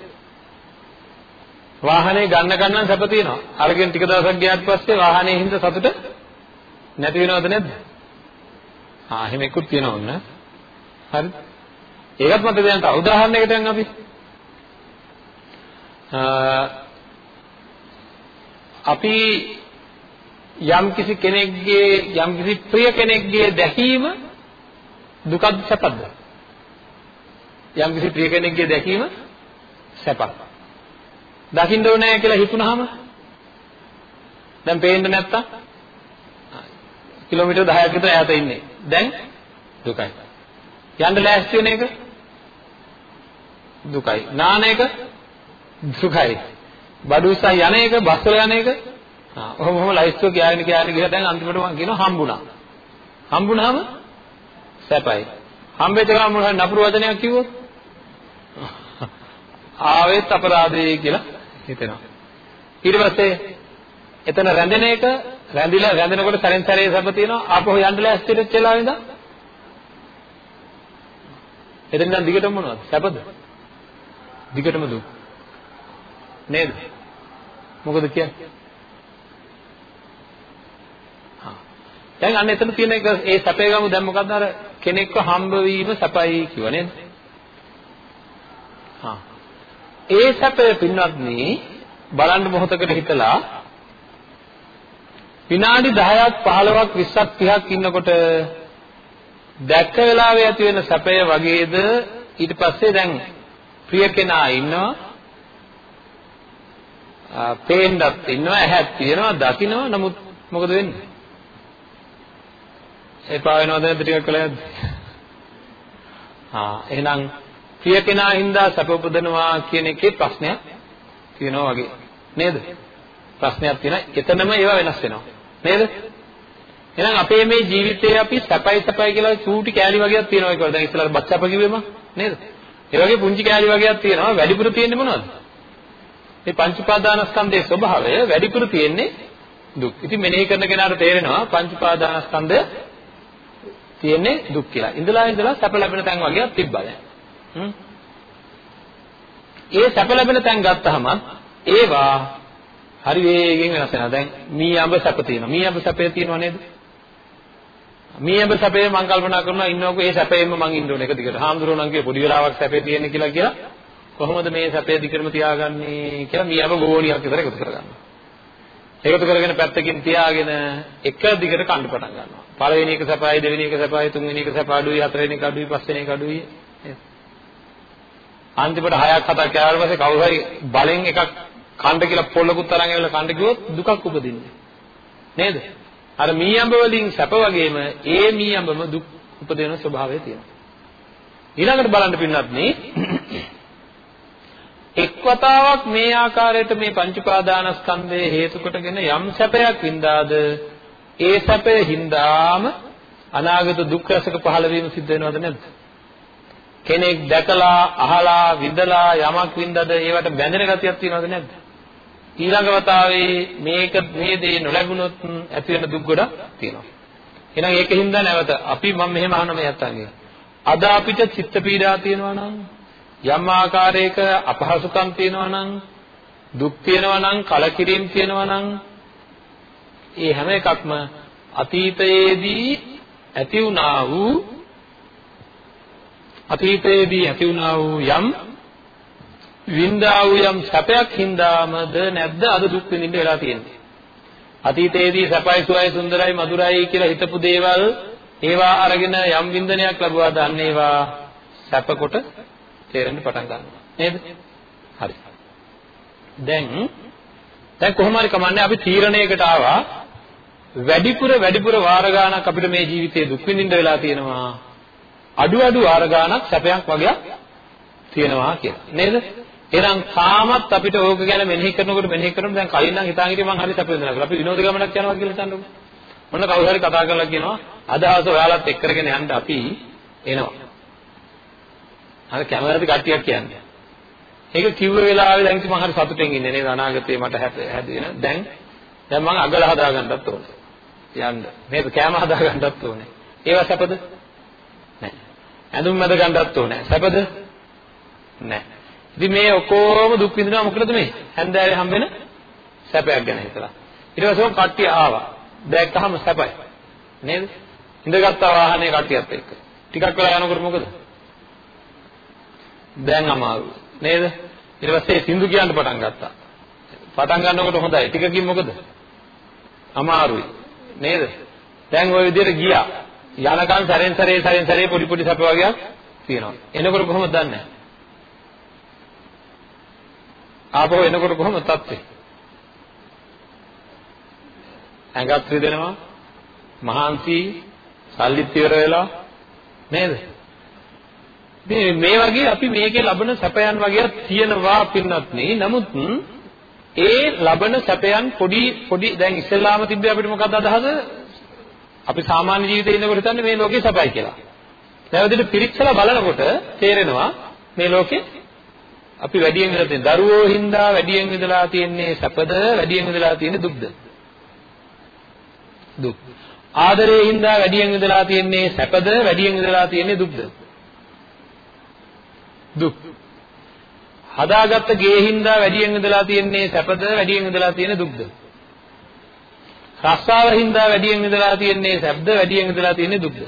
වාහනේ ගන්න ගන්න සැප තියනවා. අරගෙන ටික දවසක් ගියාට පස්සේ වාහනේ හින්දා සතුට නැති වෙනවද නැද්ද? ආ එහෙම එක්කුත් තියෙනවා ඔන්න. හරිද? ඒකත් මට දැන් තව උදාහරණයකට යන්න අපි. අපි යම් කිසි කෙනෙක්ගේ යම් කිසි ප්‍රිය කෙනෙක්ගේ දැකීම දුකද සැපද? යම් කිසි ප්‍රිය කෙනෙක්ගේ දැකීම සැපක්. දකින්න ඕනේ කියලා හිතුනහම දැන් පේන්නේ නැත්තම් කිලෝමීටර් 10ක් විතර ඈත ඉන්නේ. දැන් දුකයි. යන්න ලෑස්ති වෙන එක දුකයි. නාන එක දුකයි. බඩුසා යන එක, බස් වල යන එක ආ ඔහොම ඔහොම ලයිස්තුව ගියාගෙන ගියාගෙන ගිහලා දැන් අන්තිමට මම කියනවා හම්බුණා. හම්බුණාම සැපයි. හම්බෙච්ච ගමන් මොනවා නපුරු වචනයක් කිව්වොත් ආවෙත් අපරාධේ කියලා හිතෙනවා. ඊට පස්සේ එතන රැඳෙන එක රැඳිලා රැඳෙනකොට සැරෙන් සැරේ සැප තියෙනවා ආපහු යන්න ලෑස්තිට වෙලා ඉඳන් එතෙන් නම් දිගටම මොනවද සැපද දිගටම දුක්. නේද? මොකද කියන්නේ? දැන් අන්න එතන තියෙන එක ඒ සැපේ ගමු. දැන් මොකද්ද? අර කෙනෙක්ව හම්බ වීම සැපයි කිව්ව නේද? හා. ඒ සැපය පින්වත්නි බලන්න මොහොතකට හිතලා විනාඩි 10ක් 15ක් 20ක් 30ක් ඉන්නකොට දැක්ක වෙලාවේ ඇති වෙන සැපය වගේද? ඊට පස්සේ දැන් ප්‍රිය කෙනා ඉන්නවා පේන්නත් ඉන්නවා ඇහක් තියෙනවා දකින්නවා නමුත් මොකද වෙන්නේ එපා වෙනවද නැද්ද ටිකක් කළාද ආ එහෙනම් ප්‍රිය කෙනා හින්දා සැප උපදනවා කියන එකේ ප්‍රශ්නයක් තියෙනවා වගේ නේද? ප්‍රශ්නයක් තියෙනවා. එතනම ඒවා වෙනස් වෙනවා. නේද? එහෙනම් අපේ මේ ජීවිතයේ අපි සැපයි සැපයි කියලා චූටි කෑලි වගේක් තියෙනවා ඒක. දැන් ඉස්සෙල්ලා බච්චප කිව්වෙම නේද? ඒ වගේ පුංචි කෑලි වගේක් තියෙනවා. වැඩිපුර තියෙන්නේ මොනවද? මේ පංච උපාදානස්කන්ධයේ ස්වභාවය වැඩිපුර තියෙන්නේ දුක්. ඉතින් මෙනෙහි කරන කෙනාට තේරෙනවා පංච උපාදානස්කන්ධය තියෙන්නේ දුක් කියලා. ඉඳලා ඉඳලා සැප ලැබෙන තැන් වගේක් තිබ්බා දැන්. ඒ සැප ලැබෙන තැන් ගත්තහම ඒවා හරි වේගෙන් වෙනස් වෙනවා. දැන් මී අඹ සැප තියෙනවා. මී අඹ සැපේ තියෙනව නේද? මී අඹ සැපේ මම කල්පනා කරනවා ඉන්නකො ඒ සැපේම මං ඉන්න ඕනේ එක දිගට. හාමුදුරුවෝ නම් කියේ පොඩි වෙලාවක් සැපේ තියෙන්නේ කියලා කියලා කොහොමද මේ සැපේ දිගටම තියාගන්නේ කියලා මී අඹ ගෝණියක් විතර එකතු කරගන්නවා. එකතු කරගෙන පැත්තකින් තියාගෙන එක දිගට කන්න පටන් ගන්නවා. පළවෙනි එක සැපයි, දෙවෙනි එක සැපයි, තුන්වෙනි එක සැප අඩුයි, හතරවෙනි එක අඩුයි, පස්වෙනි එක අඩුයි. අන්තිමට 6ක් 7ක් කෑවට පස්සේ කවුරු හරි බලෙන් එකක් කන්න කියලා පොල්ලකුත් තරන් ඇවිල්ලා කන්න කිව්වොත් දුකක් උපදින්නේ. නේද? අර මීයඹ වලින් සැප වගේම ඒ මීයඹම දුක් උපදින ස්වභාවය තියෙනවා. ඊළඟට බලන්න පින්නත් මේ එක් වතාවක් මේ ආකාරයට මේ පංච උපාදානස්කන්ධයේ හේතු කොටගෙන යම් සැපයක් වින්දාද ඒ සැපය හින්දාම අනාගත දුක් රසක පහළ වීම සිද්ධ වෙනවද නැද්ද? කෙනෙක් දැකලා අහලා විඳලා යමක් වින්දද ඒවට බැඳෙන ගතියක් තියෙනවද නැද්ද? ඊළඟ වතාවේ මේක මේ දේ නොලැබුණොත් ඇති වෙන දුක් ගොඩක් තියෙනවා. එහෙනම් ඒකින්ද නැවත අපි මම මෙහෙම අහන මේ යත්තන්ගේ. අද අපිට චිත්ත පීඩා තියෙනවා නම් යම් ආකාරයක අපහසුකම් තියෙනවා නම් දුක් තියෙනවා නම් කලකිරීම තියෙනවා නම් ඒ හැම එකක්ම අතීතයේදී ඇති වුණා වූ අතීතයේදී ඇති වුණා වූ යම් වින්දා වූ යම් සැපයක් හින්දාමද නැද්ද අද දුක් විඳින්න වෙලා තියෙන්නේ? අතීතයේදී සැපයි සුවයි සුන්දරයි මధుරයි කියලා හිතපු දේවල් ඒවා අරගෙන යම් වින්දනයක් ලැබුවා දන්න ඒවා සැප කොට තේරෙන්න පටන් ගන්නවා. නේද? හරි. දැන් දැන් කොහොම හරි කමන්නේ අපි තීරණයකට ආවා. වැඩිපුර වැඩිපුර වාර ගාණක් අපිට මේ ජීවිතේ දුක් විඳින්න වෙලා තියෙනවා. අඩු අඩු වාර ගාණක් සැපයක් වගේක් තියෙනවා කියලා. නේද? එහෙනම් තාමත් අපිට ඕක ගැන මෙනෙහි කරනකොට මෙනෙහි කරනකොට දැන් කලින් නම් හිතාගෙන හිටියේ මං හරි සැප විඳිනවා කියලා. අපි විනෝද ගමනක් යනවා කියලා හිතන්නකො. මොන කවුරු හරි කතා කරලා කියනවා අදහස ඔයාලත් එක්ක කරගෙන යන්න අපි එනවා. අර කැමරාවේ කට්ටියක් කියන්නේ. ඒක කිව්ව වෙලාවේ දැන් ඉතින් මං හරි සතුටින් ඉන්නේ නේද අනාගතේ මට හැදෙන. දැන් දැන් මං අගල හදා ගන්නත් ඕනේ. යන්න. මේක කැම හදා ගන්නත් ඕනේ. ඒවා සැපද? නැහැ. ඇඳුම් මැද ගන්නත් ඕනේ. සැපද? නැහැ. ඉතින් මේ ඔක්කොම දුක් විඳිනවා මොකටද මේ? හැන්දෑවේ හම්බෙන සැපයක් ගැන හිතලා. ඊට පස්සේ කට්ටිය ආවා. දැක්කහම සැපයි. නේද? ඉඳගත්තා වාහනේ කට්ටියත් එක්ක. ටිකක් වෙලා යනකොට මොකද? දැන් අමාරු. නේද? ඊට පස්සේ සින්දු කියන්න පටන් ගත්තා. පටන් ගන්නකොට හොඳයි. ටිකකින් මොකද? අමාරුයි. නේද? දැන් ওই විදිහට ගියා. යනකන් සැරෙන් සැරේ සැරෙන් සැරේ පොඩි පොඩි සැප වගේක් තියෙනවා. එනකොට කොහොමද දන්නේ? ආපහු එනකොට කොහොමද තත්ත්වේ? ඇඟත් රිදෙනවා, මහන්සි, සල්ලිත් ඉවර වෙලා නේද? මේ මේ වගේ අපි මේකේ ලබන සැපයන් වගේ තියෙනවා පින්නත් නේ. නමුත් ඒ ලබන සැපයන් පොඩි පොඩි දැන් ඉස්සෙල්ලාම තිබ්බේ අපිට මොකක්ද අදහස? අපි සාමාන්‍ය ජීවිතේ ඉන්නකොට හිතන්නේ මේ ලෝකේ සැපයි කියලා. දැන් පිරික්සලා බලනකොට තේරෙනවා මේ ලෝකේ අපි වැඩියෙන් විඳලා තියෙන දරුවෝ හින්දා වැඩියෙන් විඳලා තියෙන්නේ සැපද වැඩියෙන් විඳලා තියෙන්නේ දුක්ද? දුක්. ආදරේ හින්දා වැඩියෙන් විඳලා තියෙන්නේ සැපද වැඩියෙන් විඳලා තියෙන්නේ දුක්ද? දුක්. හදාගත්ත ගේ හින්දා වැඩියෙන් විඳලා තියෙන්නේ සැපද වැඩියෙන් විඳලා තියෙන්නේ දුක්ද? රස්සාව හින්දා වැඩියෙන් විඳලා තියෙන්නේ සැපද වැඩියෙන් විඳලා තියෙන්නේ දුක්ද?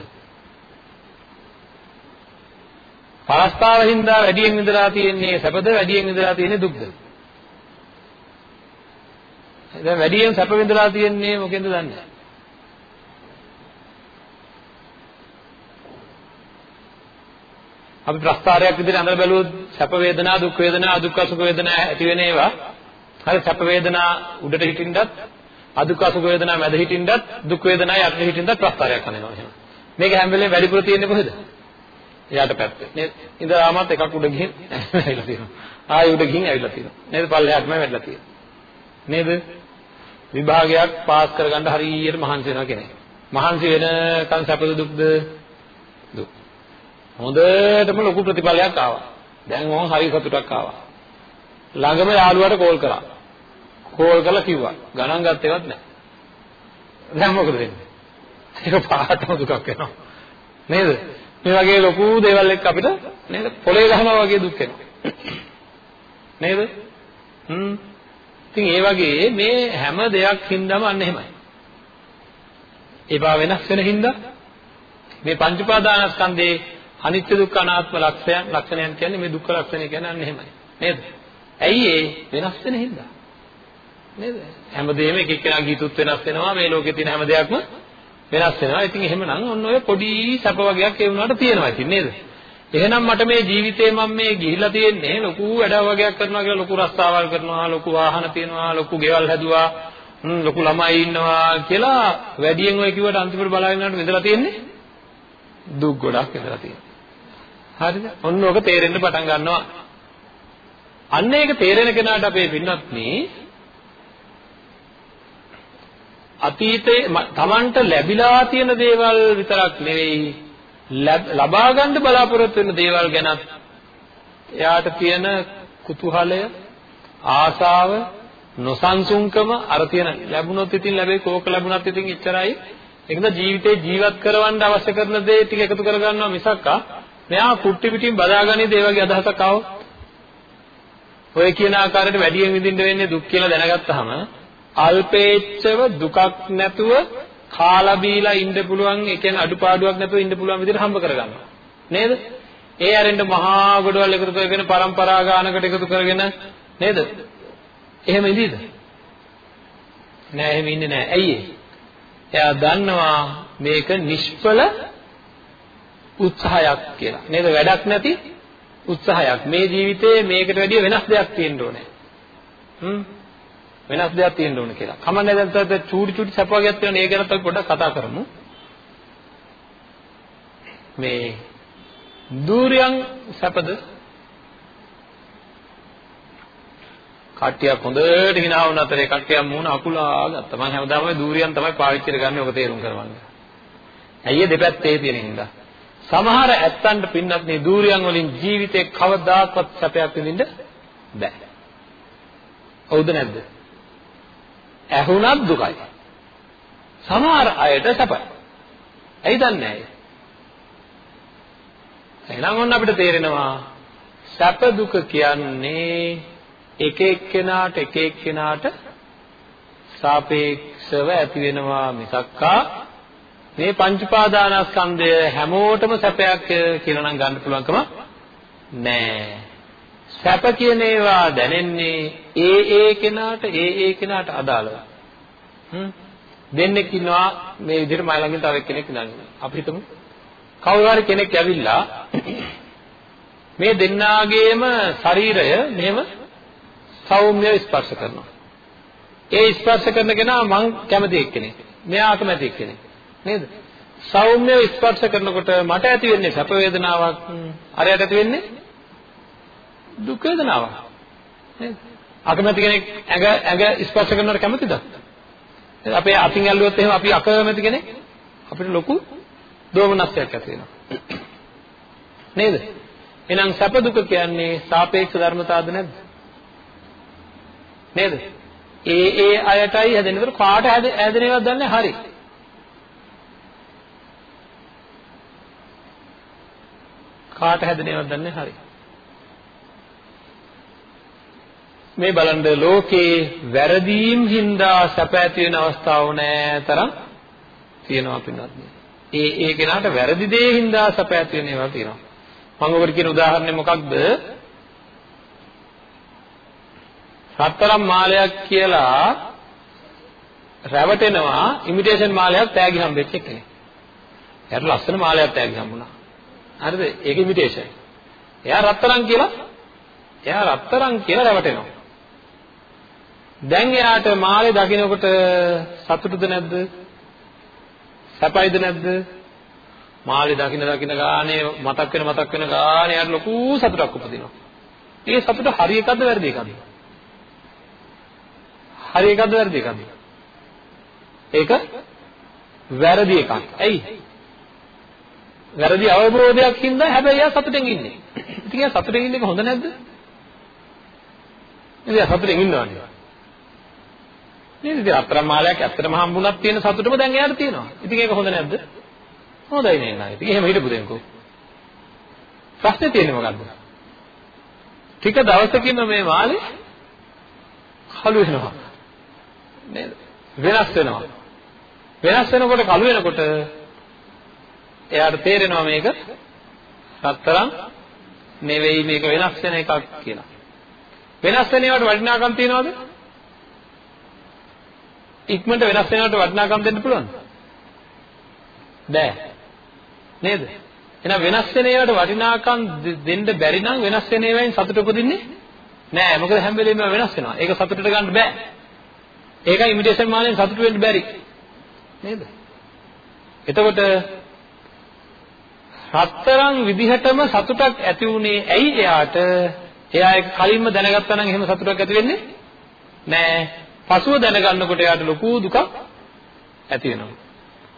පරස්තාව හින්දා වැඩියෙන් විඳලා තියෙන්නේ සැපද වැඩියෙන් විඳලා තියෙන්නේ දුක්ද? දැන් වැඩියෙන් සැප විඳලා තියෙන්නේ මොකෙන්ද දන්නේ? අපි ප්‍රස්තාරයක් විදිහට අඳලා බැලුවොත් සැප වේදනා දුක් වේදනා අදුක්ඛ සුඛ වේදනා ඇති වෙන ඒවා හරි සැප වේදනා උඩට හිටින්නත් අදුක්ඛ සුඛ වේදනා මැද හිටින්නත් දුක් වේදනා යටට හිටින්නත් ප්‍රස්තාරයක් අනේනවා එහෙනම් මේක හැම වෙලේම වැඩිපුර තියෙන්නේ කොහෙද එයාට පැත්තේ. නේද? ඉඳලාමත් එකක් උඩ ගිහින් ඇවිල්ලා තියෙනවා. ආයෙ උඩ ගිහින් ඇවිල්ලා තියෙනවා. නේද? පල්ලෙහාටම වැටලා තියෙනවා. නේද? විභාගයක් පාස් කරගන්න හරියට මහන්සි වෙනවා කෙනෙක්. මහන්සි වෙනකන් සැපද දුක්ද? දුක්. හොඳටම ලොකු ප්‍රතිඵලයක් ආවා. දැන් මොහොන් හරි සතුටක් ආවා. ළඟම යාළුවාට කෝල් කරා. කෝල් කරලා කිව්වා. ගණන් ගත්තේවත් නැහැ. දැන් මොකද වෙන්නේ? ඒක පාටම දුකක් වෙනවා. නේද? මේ වගේ ලොකු දේවල් එක්ක අපිට නේද? පොලේ ගහනවා වගේ දුක් එනවා. නේද? හ්ම්. ඉතින් ඒ වගේ මේ හැම දෙයක් හින්දාම අන්න එහෙමයි. ඒවා වෙනස් වෙන හින්දා මේ පංච උපාදානස්කන්ධේ අනිත්‍ය දුක්ඛ අනාත්ම ලක්ෂණ ලක්ෂණයන් කියන්නේ මේ දුක්ඛ ලක්ෂණය කියන්නේ අන්න එහෙමයි. නේද? ඇයි ඒ වෙනස් වෙන හින්දා? නේද? හැමදේම එක එක්කෙනා ගීතුත් වෙනස් වෙනවා. මේ ලෝකේ තියෙන හැම දෙයක්ම වෙනස් වෙනවා. ඉතින් එහෙමනම් ඔන්න ඔය පොඩි සැප වගේක් ඒ වුණාට තියෙනවා ඉතින් නේද? එහෙනම් මට මේ ජීවිතේ මම මේ ගිහිලා තියෙන්නේ ලොකු වැඩ වගේක් කරනවා කියලා ලොකු රස්සාවල් කරනවා, ලොකු වාහන තියෙනවා, ලොකු ගෙවල් හැදුවා, ලොකු ළමයි ඉන්නවා කියලා වැඩියෙන් ඔය කිව්වට අන්තිමට බලාගෙන යනකොට විඳලා තියෙන්නේ දුක් ගොඩක් විඳලා තියෙනවා. හරිද? ඔන්න ඔක තේරෙන්න පටන් ගන්නවා. අන්න ඒක තේරෙන කෙනාට අපේ පින්නත් මේ අතීතේ Tamanට ලැබිලා තියෙන දේවල් විතරක් නෙවෙයි ලබා ගන්න බලාපොරොත්තු වෙන දේවල් ගැනත් එයාට තියෙන කුතුහලය ආසාව නොසන්සුන්කම අර තියෙන ලැබුණොත් ඉතින් ලැබේ කෝක ලැබුණත් ඉතින් එච්චරයි. ඒකද ජීවිතේ ජීවත් කරවන්න අවශ්‍ය කරන දේ ටික එකතු කරගන්නවා මිසක් මෙයා කුට්ටි පිටින් බදාගන්නේ ඒ වගේ අදහසක් ආවොත් ඔය කියන ආකාරයට වැඩියෙන් විඳින්න වෙන්නේ දුක් කියලා දැනගත්තාම අල්පේච්ඡව දුකක් නැතුව කාලා බීලා ඉන්න පුළුවන් ඒ කියන්නේ අඩුපාඩුවක් නැතුව ඉන්න පුළුවන් විදිහට හම්බ කරගන්නවා නේද? ඒ ඇරෙන්න මහා ගොඩවල් එකතු කරගෙන પરම්පරා ගානකට එකතු කරගෙන නේද? එහෙම ඉඳීද? නෑ එහෙම ඉන්නේ නෑ. ඇයි එයා දන්නවා මේක නිෂ්ඵල උත්සාහයක් කියලා. නේද? වැඩක් නැති උත්සාහයක්. මේ ජීවිතේ මේකට වැඩිය වෙනස් දෙයක් තියෙන්න ඕනේ. හ්ම්? වෙනස් දෙයක් තියෙන්න ඕන කියලා. කමන්නේ දැන් තත් චූටි චූටි සැප වර්ගයක් තියෙනවා. ඒ ගැනත් අපි පොඩ්ඩක් කතා කරමු. මේ දූරියන් සැපද? කට්ටියක් හොඳට hina වුණ අතරේ කට්ටියක් මූණ අකුලා ගත්තා. මම හැමදාම මේ දූරියන් තමයි පාවිච්චි කරගන්නේ ඔක තේරුම් කරගන්න. ඇයි දෙපැත්තේ තියෙන හින්දා. සමහර ඇත්තන්ට පින්නත් මේ දූරියන් වලින් ජීවිතේ කවදාකවත් සැපයක් විඳින්න බෑ. හවුද නැද්ද? ඇහුණත් දුකයි. සමහර අයට සැපයි. ඇයි දන්නේ නැහැ. එහෙනම් ඔන්න අපිට තේරෙනවා සැප දුක කියන්නේ එක එක්කෙනාට එක එක්කෙනාට සාපේක්ෂව ඇති වෙනවා මිසක්කා මේ පංච උපාදානස්කන්ධය හැමෝටම සැපයක් කියලා නම් ගන්න පුළුවන්කම නෑ. සැප කියන ඒවා දැනෙන්නේ ඒ ඒ කෙනාට ඒ ඒ කෙනාට අදාළව. හ්ම් දෙන්නෙක් ඉන්නවා මේ විදිහට මයි ළඟින් තව එක්කෙනෙක් ඉඳන් අපි හිතමු කවුරු හරි කෙනෙක් ඇවිල්ලා මේ දෙන්නාගේම ශරීරය මෙහෙම සෞම්‍යව ස්පර්ශ කරනවා. ඒ ස්පර්ශ කරන කෙනා මං කැමති එක්කෙනෙක්. මෙයා අකමැති එක්කෙනෙක්. නේද? සෞම්‍යව ස්පර්ශ කරනකොට මට ඇති වෙන්නේ සැප වේදනාවක්. අරයට ඇති වෙන්නේ දුක් වේදනාවක්. නේද? අකමැති කෙනෙක් ඇඟ ඇඟ ස්පර්ශ කරනවට කැමතිද? අපේ අතින් ඇල්ලුවොත් එහෙම අපි අකමැති කෙනෙක් අපිට ලොකු දෝමනස්යක් ඇති වෙනවා. නේද? එහෙනම් සැප දුක කියන්නේ සාපේක්ෂ ධර්මතාවද නැද්ද? නේද? ඒ ඒ අයටයි හැදෙන්නේ. ඒතර කාට හැදෙනවද දන්නේ හරි. කාට හැදෙනවද දන්නේ හරි. මේ බලන්න ලෝකේ වැරදීම් හින්දා සැප ඇති වෙන අවස්ථාව නෑ තරම් තියෙනවා පින්වත්. ඒ ඒ කෙනාට වැරදි දේ හින්දා සැප ඇති වෙන ඒවා තියෙනවා. මම ඔබට කියන උදාහරණය මොකක්ද? රත්තරන් මාලයක් කියලා රැවටෙනවා ඉමිටේෂන් මාලයක් තෑගි හම්බෙච්ච කෙනෙක්. එයාට ලස්සන මාලයක් තෑගි හම්බුණා. හරිද? ඒක ඉමිටේෂන්. එයා රත්තරන් කියලා එයා රත්තරන් කියලා රැවටෙනවා. දැන් එයාට මාළේ දකින්නකොට සතුටුද නැද්ද? සැපයිද නැද්ද? මාළේ දකින්න දකින්න ගානේ මතක් වෙන මතක් වෙන ගානේ එයාට ලොකු සතුටක් උපදිනවා. ඒ සතුට හරි එකක්ද වැරදි එකක්ද? හරි එකක්ද වැරදි එකක්ද? ඒක වැරදි එකක්. ඇයි? වැරදි අවබෝධයක් හින්දා හැබැයි එයා සතුටෙන් ඉන්නේ. ඉතින් එයා සතුටෙන් ඉන්න එක හොඳ නැද්ද? ඉතින් සතුටෙන් ඉන්නවනේ. නේද? ඉතින් අතරම් මාලයක් ඇත්තටම හම්බුණක් තියෙන සතුටම දැන් එයාට තියෙනවා. ඉතින් ඒක හොඳ නැද්ද? හොඳයි නේද? ඉතින් එහෙම හිටපු දෙන්කෝ. ප්‍රශ්නේ තියෙන්නේ මොකද්ද? ටික දවසකින් මේ මාලේ කළු වෙනවා. නේද? වෙනස් වෙනවා. වෙනස් වෙනකොට කළු වෙනකොට එයාට තේරෙනවා මේක රත්තරන් නෙවෙයි මේක වෙනස් වෙන එකක් කියලා. වෙනස් වෙන ඒවාට වටිනාකම් තියනවද? ඉක්මනට වෙනස් වෙනවට වටිනාකම් දෙන්න පුළුවන්ද? බෑ. නේද? එහෙනම් වෙනස් වෙන ඒවාට වටිනාකම් දෙන්න බැරි නම් වෙනස් වෙන ඒවායින් සතුට උපදින්නේ නෑ. මොකද හැම වෙලෙම වෙනස් වෙනවා. ඒක සතුටට ගන්න බෑ. ඒකයි ඉමිටේෂන් මානෙන් සතුට වෙන්න බැරි. නේද? එතකොට රත්තරන් විදිහටම සතුටක් ඇති වුණේ ඇයි එයාට? එයා ඒක කලින්ම දැනගත්තා නම් එහෙම සතුටක් ඇති වෙන්නේ නෑ. පසුව දැනගන්නකොට එයාට ලොකු දුකක් ඇති වෙනවා.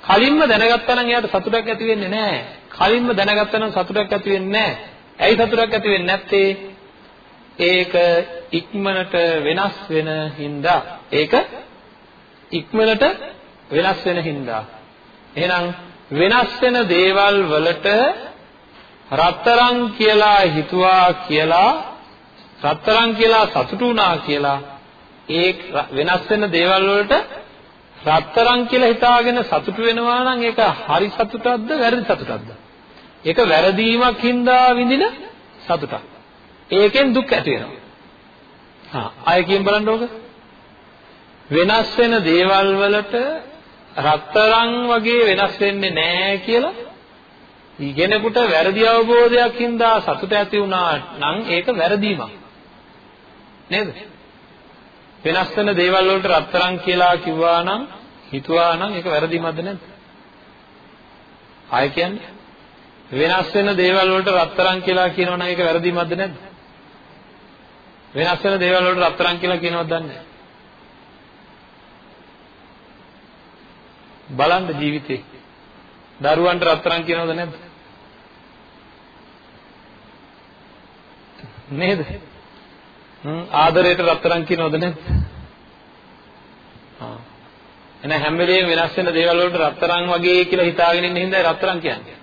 කලින්ම දැනගත්තා නම් එයාට සතුටක් ඇති වෙන්නේ නැහැ. කලින්ම දැනගත්තා නම් සතුටක් ඇති වෙන්නේ නැහැ. ඇයි සතුටක් ඇති වෙන්නේ නැත්තේ? ඒක ඉක්මනට වෙනස් වෙන හින්දා. ඒක ඉක්මනට වෙනස් වෙන හින්දා. එහෙනම් වෙනස් වෙන දේවල් වලට රත්තරන් කියලා හිතුවා කියලා රත්තරන් කියලා සතුටු වුණා කියලා ඒ වෙනස් වෙන දේවල් වලට රත්තරන් කියලා හිතාගෙන සතුටු වෙනවා නම් ඒක හරි සතුටක්ද වැරදි සතුටක්ද? ඒක වැරදීමක් හින්දා විඳින සතුටක්. ඒකෙන් දුක් ඇති වෙනවා. හා ආයෙ කියන්න බලන්න ඕක. වෙනස් වෙන දේවල් වලට රත්තරන් වගේ වෙනස් වෙන්නේ නැහැ කියලා ඉගෙනකොට වැරදි අවබෝධයක් හින්දා සතුට ඇති වුණා නම් ඒක වැරදීමක්. නේද? වෙනස් වෙන දේවල් වලට රත්තරන් කියලා කිව්වා නම් හිතුවා නම් ඒක වැරදීමක්ද නැද්ද? ආයෙ කියන්නේ වෙනස් වෙන දේවල් වලට රත්තරන් කියලා කියනවා නම් ඒක වැරදීමක්ද නැද්ද? වෙනස් වෙන දේවල් වලට රත්තරන් කියලා කියනවද දන්නේ නැහැ. බලන්න ජීවිතේ දරුවන්ට රත්තරන් කියනවද නැද්ද? නේද? හ්ම් ආදරයට රත්තරන් කියනවද නැද්ද? ආ. එන හැම වෙලේම වෙනස් වෙන දේවල් වලට රත්තරන් වගේ කියලා හිතාගෙන ඉන්න හින්දායි රත්තරන් කියන්නේ.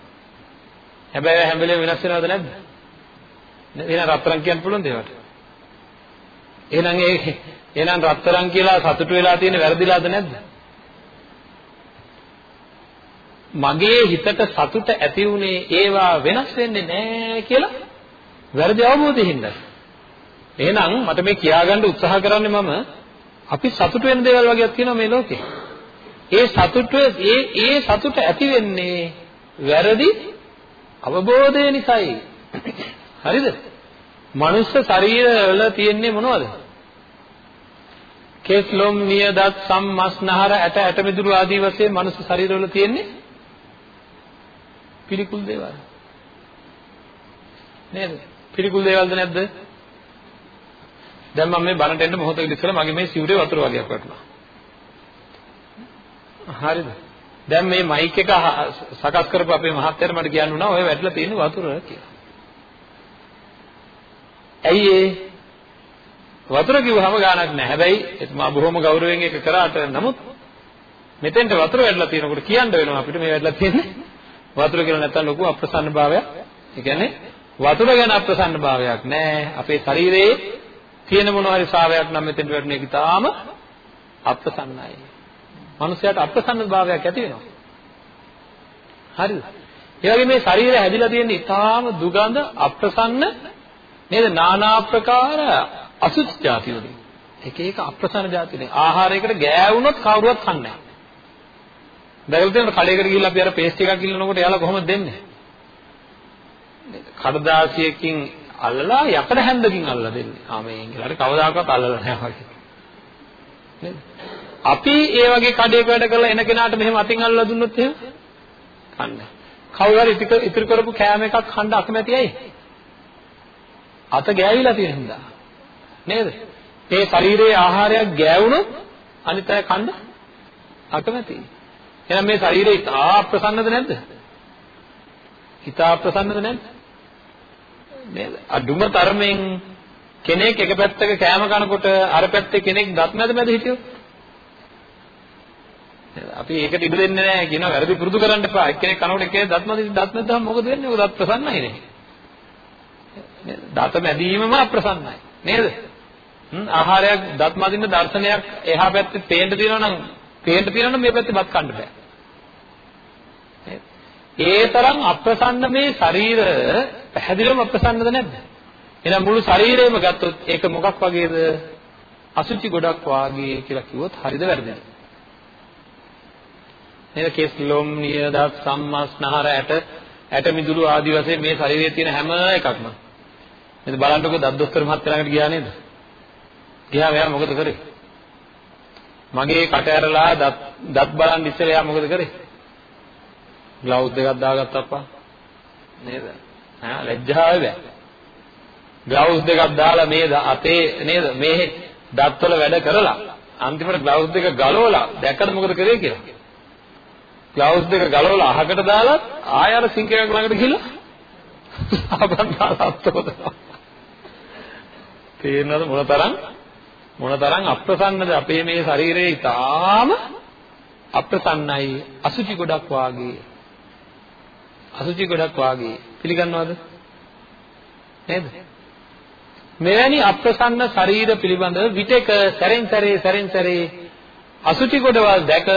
හැබැයි හැම වෙලේම වෙනස් වෙනවද නැද්ද? එහෙනම් රත්තරන් කියන්න පුළුවන් දේවල්. එහෙනම් ඒ එහෙනම් රත්තරන් කියලා සතුටු වෙලා තියෙන වැරදිලාද නැද්ද? මගේ හිතට සතුට ඇති වුණේ ඒවා වෙනස් වෙන්නේ නැහැ කියලා වැරදි අවබෝධයෙන් හින්දා. එහෙනම් මට මේ කියාගන්න උත්සාහ කරන්නේ මම අපි සතුට වෙන දේවල් වගේක් තියෙනවා මේ ලෝකේ. ඒ සතුට ඒ ඒ සතුට ඇති වෙන්නේ වැරදි අවබෝධය නිසායි. හරිද? මනුෂ්‍ය ශරීරවල තියෙන්නේ මොනවද? කෙස් ලොම් නියදත් සම් මස් නහර ඇට ඇට මිදුළු ආදී වශයෙන් මනුෂ්‍ය ශරීරවල තියෙන්නේ පිළිකුල් දේවල්. නේද? පිළිකුල් දේවල්ද නැද්ද? දැන් මම මේ බණට එන්න මොහොතකට ඉස්සෙල්ලා මගේ මේ සිවුරේ වතුර වගේක් වැටුණා. හරිද? දැන් මේ මයික් එක සකස් කරපු අපේ මහත්තයාට මට කියන්න උනා ඔය වැටලා තියෙන වතුර කියලා. ඇයි ඒ? වතුර කිව්වහම ගාණක් නැහැ. හැබැයි එතුමා බොහොම ගෞරවයෙන් ඒක කරාට නමුත් මෙතෙන්ට වතුර වැටලා තියෙනකොට කියන්න වෙනවා අපිට මේ වැටලා තියෙන්නේ වතුර කියලා නැත්තම් ලොකු අප්‍රසන්න භාවයක්. ඒ කියන්නේ වතුර ගැන අප්‍රසන්න භාවයක් නැහැ. අපේ ශරීරයේ තියෙන මොනවා හරි ශාවයක් නම් මෙතෙන්ට වැටුනේ කිතාම අප්‍රසන්නයි. මනුස්සයාට අප්‍රසන්න භාවයක් ඇති වෙනවා. හරිද? ඒ වගේ මේ ශරීරය හැදිලා තියෙන ඉතාම දුගඳ අප්‍රසන්න නේද? নানা ආකාර අසුචි ಜಾති වලින්. එක එක අප්‍රසන්න ಜಾති වලින්. ආහාරයකට ගෑවුනොත් කවුරුවත් කන්නේ නැහැ. දැකලා තියෙනවද කඩේකට ගිහිල්ලා අපි අර පේස්ට් එකක් ඉල්ලනකොට එයාලා කොහොමද දෙන්නේ? කඩදාසියකින් අල්ලලා යකඩ හැන්දකින් අල්ලලා දෙන්නේ. ආ මේන් කියලා. හරි කවදාකවත් අල්ලලා නැහැ වගේ. නේද? අපි ඒ වගේ කඩේක වැඩ කරලා එන කෙනාට මෙහෙම අතින් අල්ලලා දුන්නොත් එහෙම කන්නේ. කවුරු හරි ඉතිරි කරපු කෑම එකක් කන්න අකමැති ඇයි? අත ගෑවිලා තියෙන හින්දා. නේද? මේ ශරීරයේ ආහාරයක් ගෑවුනොත් අනිත් අය කන්න අකමැතියි. එහෙනම් මේ ශරීරය ඉතා ප්‍රසන්නද නැද්ද? ඉතා ප්‍රසන්නද නැද්ද? නේද? අදුම තරමෙන් කෙනෙක් එක පැත්තක කෑම කනකොට අර පැත්තේ කෙනෙක් දත් මැද මැද හිටියොත් අපි ඒකට ඉඩ දෙන්නේ නැහැ කියනවා වැරදි පුරුදු කරන්න එපා. එක්කෙනෙක් කනකොට එක්කෙනෙක් දත් මැද දත් මැදම මොකද වෙන්නේ? ඔය දත් ප්‍රසන්නයි නේ. නේද? දත මැදීමම අප්‍රසන්නයි. නේද? හ්ම් ආහාරයක් දත් මදින්න දර්ශනයක් එහා පැත්තේ තේන්න තියෙනවා නම් තේන්න තියෙනවා නම් මේ පැත්තේ බත් කන්න බෑ. ඒ තරම් අප්‍රසන්න මේ ශරීර පැහැදිලිවම අප්‍රසන්නද නැද්ද? එහෙනම් මුළු ශරීරයම ගත්තොත් ඒක මොකක් වගේද? අසුචි ගොඩක් වාගේ කියලා කිව්වොත් හරිද වැරදිද? නේද? කෙස් ලොම් නියදත් සම්මස්නහර ඇට ඇට මිදුළු ආදි වශයෙන් මේ ශරීරයේ තියෙන හැම එකක්ම. නේද බලන්නකෝ දත් දොස්තර මහත්තයාට ගියා නේද? ගියා එයා මොකද කරේ? මගේ කට ඇරලා දත් දත් බලන් ඉස්සෙල්ලා එයා මොකද කරේ? ග්ලව්ස් දෙකක් දාගත්තප්පා. නේද? ඈ ලැජ්ජාවේ බෑ. ග්ලව්ස් දෙකක් දාලා මේ අතේ නේද මේ දත්වල වැඩ කරලා අන්තිමට ග්ලව්ස් දෙක ගලවලා දැක්කද මොකද කරේ කියලා? ග්ලව්ස් දෙක ගලවලා අහකට දාලා ආය අර සිංක් එකක් ළඟට ගිහලා ආපන් දාලා අත්තෝදනවා. තේරෙනවද මොනතරම් මොනතරම් අප්‍රසන්නද අපේ මේ ශරීරයේ ඊටාම අප්‍රසන්නයි අසුචි ගොඩක් වාගේ අසුචි ගොඩක් වාගේ පිළිගන්නවද? නේද? මෙවැනි අප්‍රසන්න ශරීර පිළිබඳව විතක සැරෙන් සැරේ සැරෙන් සැරේ අසුචි කොටවල් දැක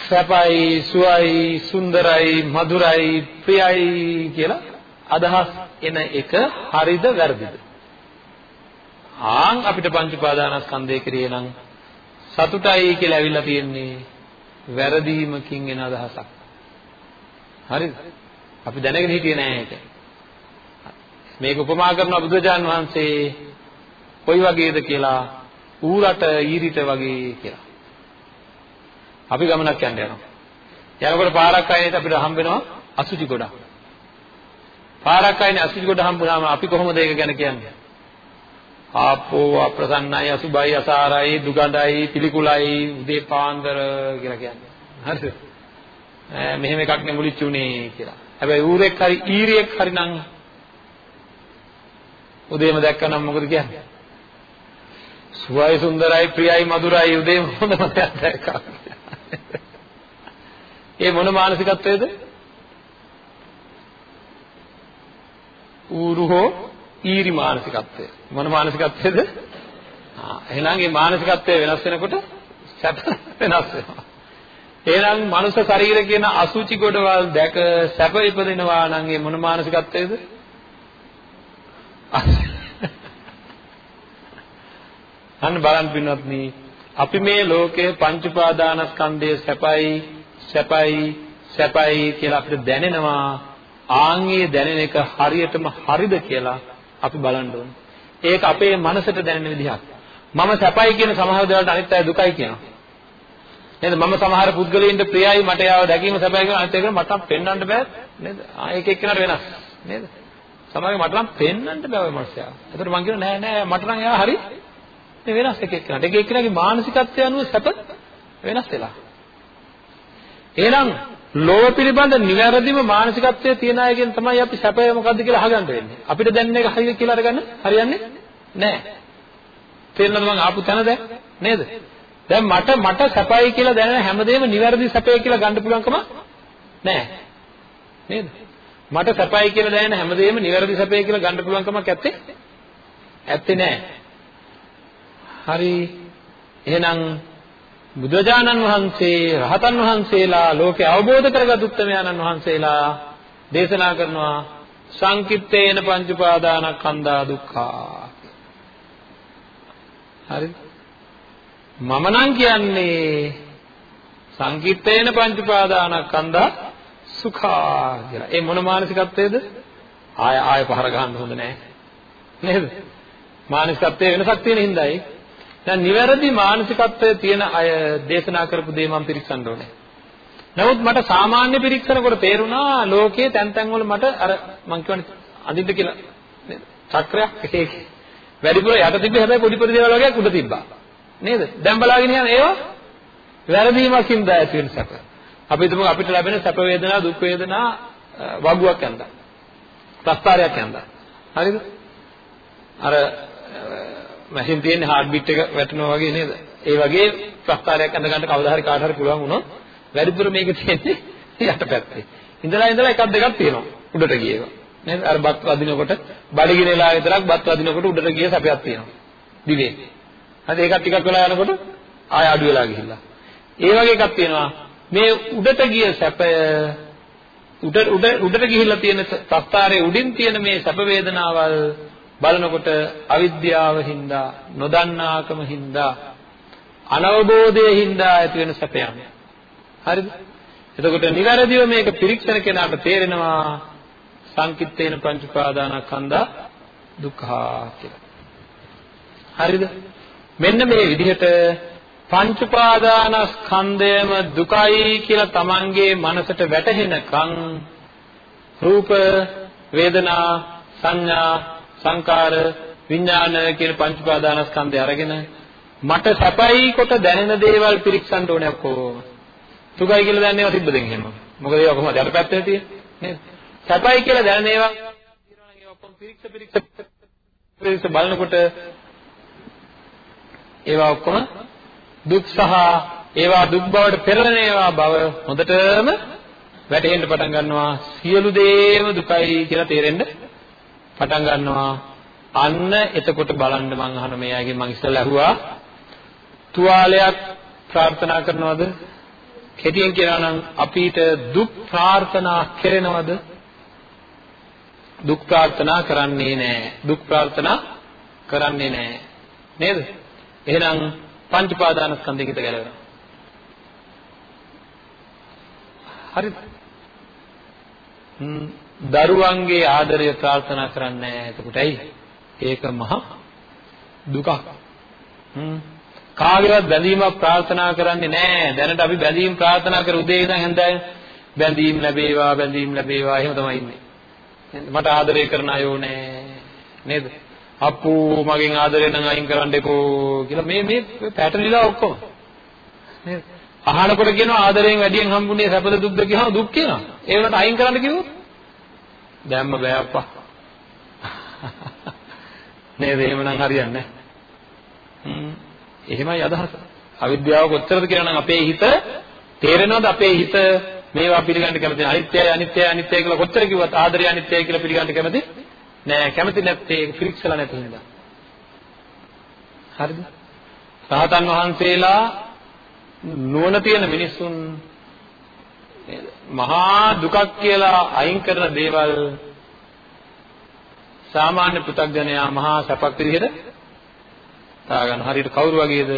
සැපයි සුවයි සුන්දරයි මధుරයි ප්‍රියයි කියලා අදහස් එන එක හරිද වැරදිද? ආන් අපිට පංච උපාදානස්කන්ධය කෙරේ නම් සතුටයි කියලා ඇවිල්ලා තියෙන්නේ වැරදීමකින් එන අදහසක්. හරිද? අපි දැනගෙන හිටියේ නෑ ඒක මේක උපමා කරන බුදුජාන් වහන්සේ කොයි වගේද කියලා ඌරට ඊරිට වගේ කියලා. අපි ගමනක් යන්න යනවා. යනකොට පාරක් අයිනෙත් අපිට හම්බ වෙනවා අසුචි ගොඩක්. පාරක් අයිනේ අසුචි ගොඩ හම්බුනාම අපි කොහොමද ඒක ගැන කියන්නේ? ආපෝ අප්‍රසන්නයි අසුබයි අසාරයි දුගඳයි පිළිකුලයි උදේ පාන්දර කියලා කියන්නේ. හරිද? මෙහෙම එකක් නෙමුලිච්ච උනේ කියලා. හැබැයි ඌරෙක් හරි ඊරියෙක් හරි නම් උදේම දැක්කනම් මොකද කියන්නේ? සුවයි සුන්දරයි ප්‍රියයි මధుරයි උදේම හොඳම දෙයක් දැක්කා. ඒ මොන මානසිකත්වයේද? ඌරුහෝ ඊරි මානසිකත්වය. මොන මානසිකත්වයේද? ආ එහෙනම් මේ මානසිකත්වය වෙනස් වෙනකොට සැප වෙනස් වෙනවා. එහෙනම් මනුෂ්‍ය ශරීර කියන අසුචි ගොඩවල් දැක සැප ඉපදිනවා නම් ඒ මොන මානසිකත්වයේද? අන්න බලන්න පින්වත්නි අපි මේ ලෝකයේ පංච උපාදානස්කන්ධයේ සැපයි සැපයි සැපයි කියලා අපිට දැනෙනවා ආන්ගේ දැනෙන එක හරියටම හරිද කියලා අපි බලන්න ඕනේ. ඒක අපේ මනසට දැනෙන විදිහක්. මම සැපයි කියන සමහර දේවල්ට අනිත් අය දුකයි කියනවා. නේද? මම සමහර පුද්ගලයන්ට ප්‍රියයි මට යාව දැකීම සැපයි කියන අනිත් එක මට පෙන්වන්න බෑ නේද? ආ ඒක එක්කෙනාට වෙනස් නේද? සමහරවිට මට නම් පෙන්වන්න බෑ ඔය මනුස්සයා. ඒතර මං කියනවා නෑ නෑ මට නම් එයා හරි මේ වෙනස් එක එක්කනට. එක එක්කෙනාගේ මානසිකත්වය අනුව සැප වෙනස් වෙලා. එහෙනම් ලෝභ පිළිබඳ නිවැරදිම මානසිකත්වයේ තියන අයගෙන් තමයි අපි සැපය මොකද්ද කියලා අහගන්න වෙන්නේ. අපිට දැනෙන එක හරියට කියලා අරගන්න හරියන්නේ නැහැ. තේරෙනවද මං ආපු තැන දැන් නේද? දැන් මට මට සැපයි කියලා දැනෙන හැමදේම නිවැරදි සැපය කියලා ගන්න පුළුවන්කම නැහැ. නේද? මට සැපයි කියලා දැනෙන හැමදේම නිවැරදි සැපයි කියලා ගන්න පුළුවන් කමක් ඇත්තේ ඇත්තේ නැහැ. හරි. එහෙනම් බුදුජානන් වහන්සේ රහතන් වහන්සේලා ලෝකේ අවබෝධ කරගත් උත්තමයන්න් වහන්සේලා දේශනා කරනවා සංකිට්ඨේන පංච උපාදානස්කන්ධා දුක්ඛා. හරි. මම නම් කියන්නේ සංකිට්ඨේන පංච උපාදානස්කන්ධා සුඛා කියලා. ඒ මොන මානසිකත්වයේද? ආය ආය පහර ගන්න හොඳ නැහැ. නේද? මානසිකත්වයේ වෙනසක් තියෙන හින්දායි. දැන් නිවැරදි මානසිකත්වයේ තියෙන අය දේශනා කරපු දේ මම පිරික්සන්න ඕනේ. නමුත් මට සාමාන්‍ය පිරික්සනකොට තේරුණා ලෝකයේ තැන් තැන් වල මට අර මං කියවනේ අඳින්න කියලා නේද? චක්‍රයක් එක එක. වැඩිපුර යට තිබ්බේ හැබැයි පොඩි පොඩි දේවල් වගේක් උඩ තිබ්බා. නේද? දැන් බලාගෙන යන ඒවා වැරදීමකින් ද ඇති වෙන සැප. අපි හිතමු අපිට ලැබෙන සැප වේදනා දුක් වේදනා වගුවක් යනවා. ප්‍රස්තාරයක් යනවා. හරිද? අර මැෂින් තියෙන හાર્ට් බීට් එක වැටෙනවා වගේ නේද? ඒ වගේ ප්‍රස්තාරයක් අඳ ගන්න කවදා හරි කාට හරි පුළුවන් වුණොත් වැඩිපුර මේක තියෙන්නේ <laughs> යටපැත්තේ. ඉඳලා ඉඳලා එකක් දෙකක් තියෙනවා උඩට ගියේක. නේද? අර බත් වදිනකොට බඩගිනේලා විතරක් බත් වදිනකොට උඩට ගිය සැපයක් තියෙනවා. දිවේ. හරි ඒකත් ටිකක් වෙලා යනකොට ආය අඩු වෙලා ගිහිල්ලා. ඒ වගේ එකක් තියෙනවා මේ උඩට ගිය සැපය උඩ උඩ උඩට ගිහිල්ලා තියෙන සත්තාරයේ උඩින් තියෙන මේ සැප වේදනාවල් බලනකොට අවිද්‍යාව හින්දා නොදන්නාකම හින්දා අනවබෝධයේ හින්දා ඇති වෙන සැපයක්. හරිද? එතකොට නිවැරදිව මේක පිරික්සන කෙනාට තේරෙනවා සංකිට්ඨේන පංච උපාදානස්කන්ධා දුක්ඛා කියලා. හරිද? මෙන්න මේ විදිහට පංච උපාදානස්කන්ධයම දුකයි කියලා Tamanගේ මනසට වැටහෙනකන් රූප වේදනා සංඥා සංකාර විඥාන කියන පංච උපාදානස්කන්ධය අරගෙන මට සැපයි කොට දැනෙන දේවල් පිරික්සන්න ඕනේ ඔක්කොම. සුඛයි කියලා දැනේවා තිබ්බද එහෙම. මොකද ඒවා කොහොමද යට පැත්තේ තියෙන්නේ නේද? සැපයි කියලා දැනෙන ඒවා තියෙනවා නම් ඒවා ඔක්කොම පිරික්ස පිරික්ස පිරික්ස බලනකොට ඒවා ඔක්කොම දුක් සහ ඒවා දුක් බවට පෙරලෙන ඒවා බව හොඳටම වැටහෙන්න පටන් ගන්නවා සියලු දේම දුකයි කියලා තේරෙන්න පටන් ගන්නවා අන්න එතකොට බලන්න මං අහන මේ අයගෙන් මං ඉස්සෙල්ලා ඇහුවා තුවාලයක් ප්‍රාර්ථනා කරනවද? කෙටියෙන් කියනවා නම් අපිට දුක් ප්‍රාර්ථනා කරනවද? දුක් ප්‍රාර්ථනා කරන්නේ නැහැ. දුක් ප්‍රාර්ථනා කරන්නේ නැහැ. නේද? එහෙනම් පංච පාදානස්කන්ධය කිත ගැලවෙනවා. හරිද? දරුවන්ගේ ආදරය ප්‍රාර්ථනා කරන්නේ නැහැ. එතකොට ඇයි? ඒක මහා දුකක්. හ්ම් කාගේවත් බැඳීමක් ප්‍රාර්ථනා කරන්නේ නැහැ. දැනට අපි බැඳීම් ප්‍රාර්ථනා කර උදේ ඉඳන් හැන්දෑව බැඳීම් ලැබේවා බැඳීම් ලැබේවා එහෙම තමයි ඉන්නේ. මට ආදරය කරන අය ඕනේ නේද? අප්පෝ මගෙන් ආදරය නම් අයින් කරන්න එපෝ කියලා මේ මේ පැටලිලා ඔක්කොම. නේද? අහනකොට කියනවා ආදරයෙන් වැඩියෙන් හම්බුනේ සැපද දුක්ද කියනවා දුක් කියනවා. ඒ වුණාට අයින් කරන්න කිව්වොත් දැම්ම බෑ අප්පා. නේද? එහෙමනම් හරියන්නේ නැහැ. එහෙමයි අදහස. අවිද්‍යාව කොච්චරද කියලා නම් අපේ හිත තේරෙනවද අපේ හිත මේවා පිළිගන්න කැමති අනිත්‍යයි අනිත්‍යයි අනිත්‍යයි කියලා කොච්චර කිව්වත් ආදරය අනිත්‍යයි කියලා පිළිගන්න කැමති නෑ කැමති නැත්තේ ඒක ෆිරික්සලා නැති වෙනදා. හරිද? රහතන් වහන්සේලා නුවණ තියෙන මිනිසුන් මහා දුකක් කියලා අයින් කරන දේවල් සාමාන්‍ය පෘථග්ජනයා මහා සැපක් විදිහට දාගන්න. හරියට කවුරු වගේද?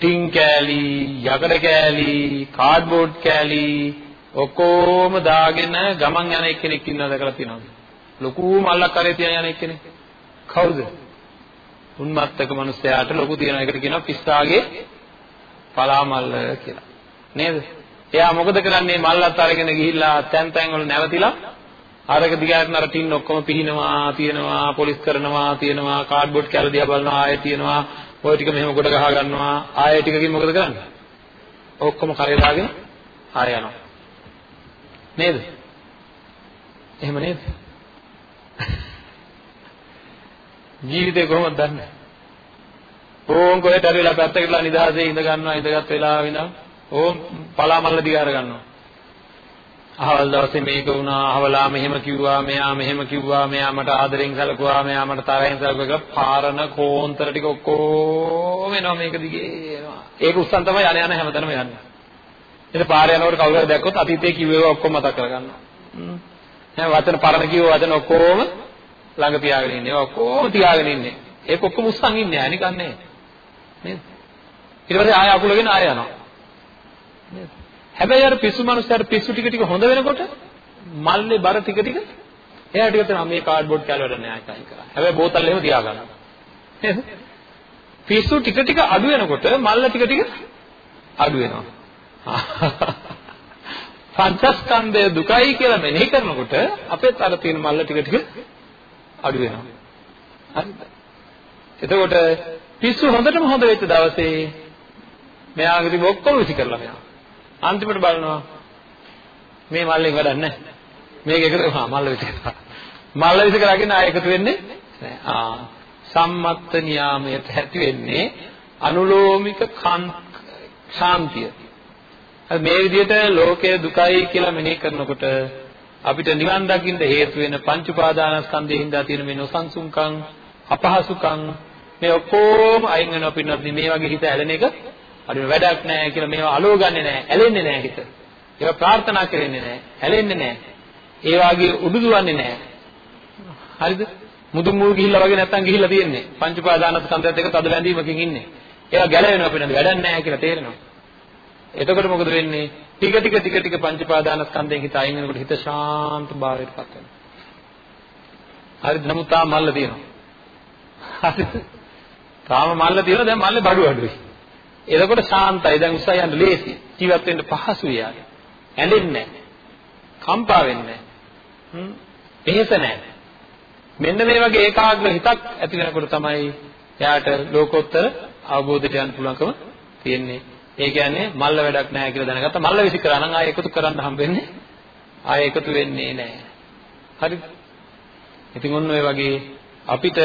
ටින් කෑලි, යකඩ කෑලි, කාඩ්බෝඩ් කෑලි ඔක්කොම දාගෙන ගමන් යන එක්කෙනෙක් ඉන්නවද කියලා තියෙනවද? ලොකු මල්ලක් කරේ තියන යන එක්කෙනෙක්. කවුද? උන්මත්තක මිනිස්සයාට ලොකු තියෙන එකට කියනවා පිස්සාගේ පලාමල්ල කියලා. නේද? එයා මොකද කරන්නේ මල්ලත් අරගෙන ගිහිල්ලා තැන් තැන් වල නැවතිලා අරක දිගාට නර ටින් ඔක්කොම පිහිනවා තියෙනවා පොලිස් කරනවා තියෙනවා කාඩ්බෝඩ් කැල දිහා බලනවා ආයෙ තියෙනවා ඔය ටික මෙහෙම කොට ගහ ගන්නවා ආයෙ ටිකකින් මොකද කරන්නේ ඔක්කොම කරේ දාගෙන ආයෙ යනවා නේද එහෙම නේද ජීවිතේ කොහොමද දන්නේ? ඕන් කොහෙට හරි වෙලා පැත්තකටලා නිදහසේ ඉඳ ගන්නවා ඉඳගත් වෙලාව විනා ඕන් පලාමල්ල දිගාර ගන්නවා. අහවල් දවසේ මේක වුණා අහවලා මෙහෙම කිව්වා මෙයා මෙහෙම කිව්වා මෙයා මට ආදරෙන් සැලකුවා මෙයා මට තරහෙන් සැලකුවා කියලා පාරණ කෝන්තර ටික ඔක්කොම එනවා මේක දිගේ එනවා. ඒක උස්සන් තමයි යන යන හැමතැනම යන්නේ. ඉතින් පාරේ යනකොට කවුරු හරි දැක්කොත් අතීතයේ කිව්ව ඒවා ඔක්කොම මතක් කරගන්නවා. දැන් වචන පරණ කිව්ව වචන ඔක්කොම ළඟ තියාගෙන ඉන්නේ ඔක්කොම තියාගෙන ඉන්නේ ඒක ඔක්කොම උස්සන් ඉන්නේ ආ නිකන් නේ නේද ඊට පස්සේ ආය අකුලගෙන ආය යනවා නේද හැබැයි අර පිස්සු මනුස්සයාට පිස්සු ටික ටික හොඳ වෙනකොට මල්ලේ බර ටික ටික එයා ටික තමයි මේ කාඩ්බෝඩ් කැල වැඩ නෑ අයින් කරා. හැබැයි බෝතල් එහෙම තියාගන්නවා. නේද? පිස්සු ටික ටික අඩු වෙනකොට මල්ල ටික ටික අඩු වෙනවා. <laughs> පංචස්කන්ධය දුකයි කියලා මෙනෙහි කරනකොට අපේත් අර තියෙන මල්ල ටික ටික අඩු වෙනවා. හරිද? එතකොට පිස්සු හොඳටම හොඳ වෙච්ච දවසේ මෙයාගේ තිබ්බ ඔක්කොම විසි කරලා මෙයා අන්තිමට බලනවා මේ මල්ලෙන් වැඩක් නැහැ. මේක එකතු හා මල්ල විතර. මල්ල විතර කරගෙන ආයෙ එකතු වෙන්නේ නැහැ. ආ සම්මත්ත නියාමයට ඇති වෙන්නේ අනුලෝමික ශාන්තිය. මේ විදිහට ලෝකයේ දුකයි කියලා මෙනෙහි කරනකොට අපිට නිවන් දකින්න හේතු වෙන පංච උපාදානස්කන්ධයෙන් හින්දා තියෙන මේ නොසන්සුන්කම් අපහසුකම් මේ ඔක්කොම අයින් වෙනවා පින්නත් මේ වගේ හිත ඇලෙන එක අඩු වැඩක් නැහැ කියලා මේවා අලෝගන්නේ නැහැ, ඇලෙන්නේ නැහැ හිත. ඒවා ප්‍රාර්ථනා කරන්නේ නැහැ, ඇලෙන්නේ නැහැ. ඒ වාගේ උඩුදුවන්නේ නැහැ. හරිද? මුදු මුල් ගිහිල්ලා වගේ නැත්තම් ගිහිල්ලා තියෙන්නේ. පංච උපාදානස්කන්ධයත් එක්ක තද බැඳීමකින් ඉන්නේ. ඒවා ගැලවෙනවා අපිට වැඩක් නැහැ කියලා තේරෙනවා. එතකොට මොකද වෙන්නේ? ටික ටික ටික ටික පංච උපාදානස්කන්ධයෙන් හිත අයින් වෙනකොට හිත ශාන්ත භාවයටපත් වෙනවා. හරිද? නමුත් තාම මල්ල තියෙනවා. හරිද? තාම මල්ල තියෙනවා දැන් මල්ලේ බඩු අඩුයි. එතකොට ශාන්තයි. දැන් උස්සයි යන්න ලේසි. ජීවත් වෙන්න පහසුයි යාගේ. ඇඬෙන්නේ නැහැ. කම්පා වෙන්නේ නැහැ. එහෙස නැහැ. මෙන්න මේ වගේ ඒකාග්‍ර හිතක් ඇති වෙනකොට තමයි එයාට ලෝකෝත්තර අවබෝධයට යන්න පුළුවන්කම තියෙන්නේ. ඒ කියන්නේ මල්ල වැඩක් නැහැ කියලා දැනගත්තා. මල්ල විසි කරා නම් ආයෙ එකතු කරන්න හම්බෙන්නේ ආයෙ එකතු වෙන්නේ නැහැ. හරිද? ඉතින් ඔන්න ඔය වගේ අපිට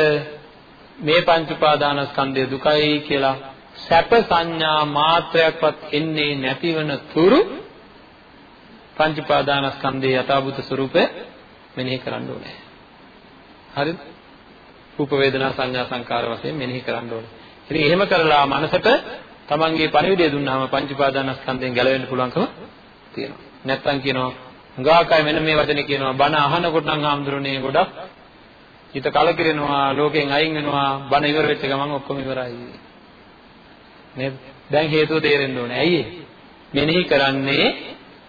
මේ පංච උපාදානස්කන්ධය දුකයි කියලා සැප සංඥා මාත්‍රයක්වත් එන්නේ නැතිවන තුරු පංච පාදානස්කන්ධයේ යථාභූත ස්වરૂපය මෙනෙහි කරන්න ඕනේ. හරිද? රූප වේදනා සංඥා සංකාර වශයෙන් මෙනෙහි කරන්න ඕනේ. ඉතින් එහෙම කරලා මනසට තමන්ගේ පරිවිදය දුන්නාම පංච උපාදානස්කන්ධයෙන් ගැලවෙන්න පුළුවන්කම තියෙනවා. නැත්තම් කියනවා හුඟාකයි මෙන්න මේ වචනේ කියනවා බණ අහනකොට නම් ආම්ඳුරනේ ගොඩක් හිත කලකිරෙනවා ලෝකෙන් අයින් වෙනවා බණ ඉවර වෙච්ච ගමන් ඔක්කොම ඉවරයි. නේද? දැන් හේතුව තේරෙන්න ඕනේ. ඇයි මෙනෙහි කරන්නේ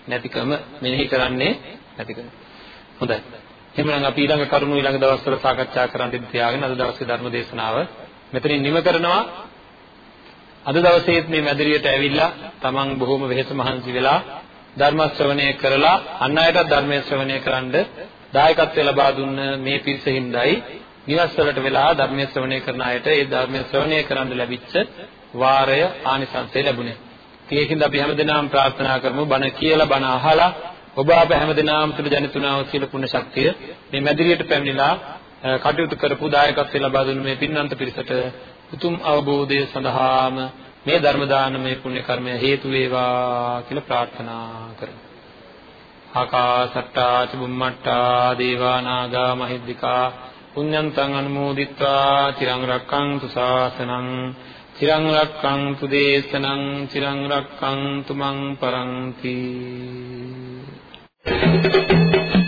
නැතිකම මෙනෙහි කරන්නේ නැතිකම. හොඳයි. එහෙනම් අපි ඊළඟ කරුණු ඊළඟ දවස්වල සාකච්ඡා කරන්න තියාගෙන අද දවසේ ධර්ම දේශනාව මෙතනින් නිම කරනවා. අද දවසේත් මේ මැදිරියට ඇවිල්ලා තමන් බොහොම වෙහෙස මහන්සි වෙලා ධර්ම ශ්‍රවණය කරලා අන් අයටත් ධර්මයේ ශ්‍රවණය කරන්න දායකත්වය ලබා දුන්න මේ පිරිස හිඳයි නිවස් වලට වෙලා ධර්මයේ ශ්‍රවණය කරන අයට ඒ ධර්මයේ ශ්‍රවණය කරන්න ලැබිච්ච වාරය ආනිසංසය ලැබුණේ. ඒකින්ද අපි හැමදෙනාම ප්‍රාර්ථනා කරමු බණ කියලා බණ අහලා ඔබ අප හැමදෙනාම තුළ ජනිතුනාව සියලු පුණ්‍ය ශක්තිය මේ මැදිරියට පැමිණිලා කටයුතු කරපු දායකත්වය ලබා දුන්න මේ පින්නන්ත පිරිසට උතුම් අවබෝධය සඳහාම මේ ධර්ම දානමය පුණ්‍ය කර්මය හේතු වේවා කියලා ප්‍රාර්ථනා කරමු. ආකාසට්ටා චුම්මට්ටා දේවා නාග මහිද්దికා පුඤ්ඤන්තං අනුමෝදිත්වා චිරං රක්ඛන්තු ශාසනං චිරං රක්ඛන්තු දේශනං චිරං රක්ඛන්තු මං පරන්ති Thank you.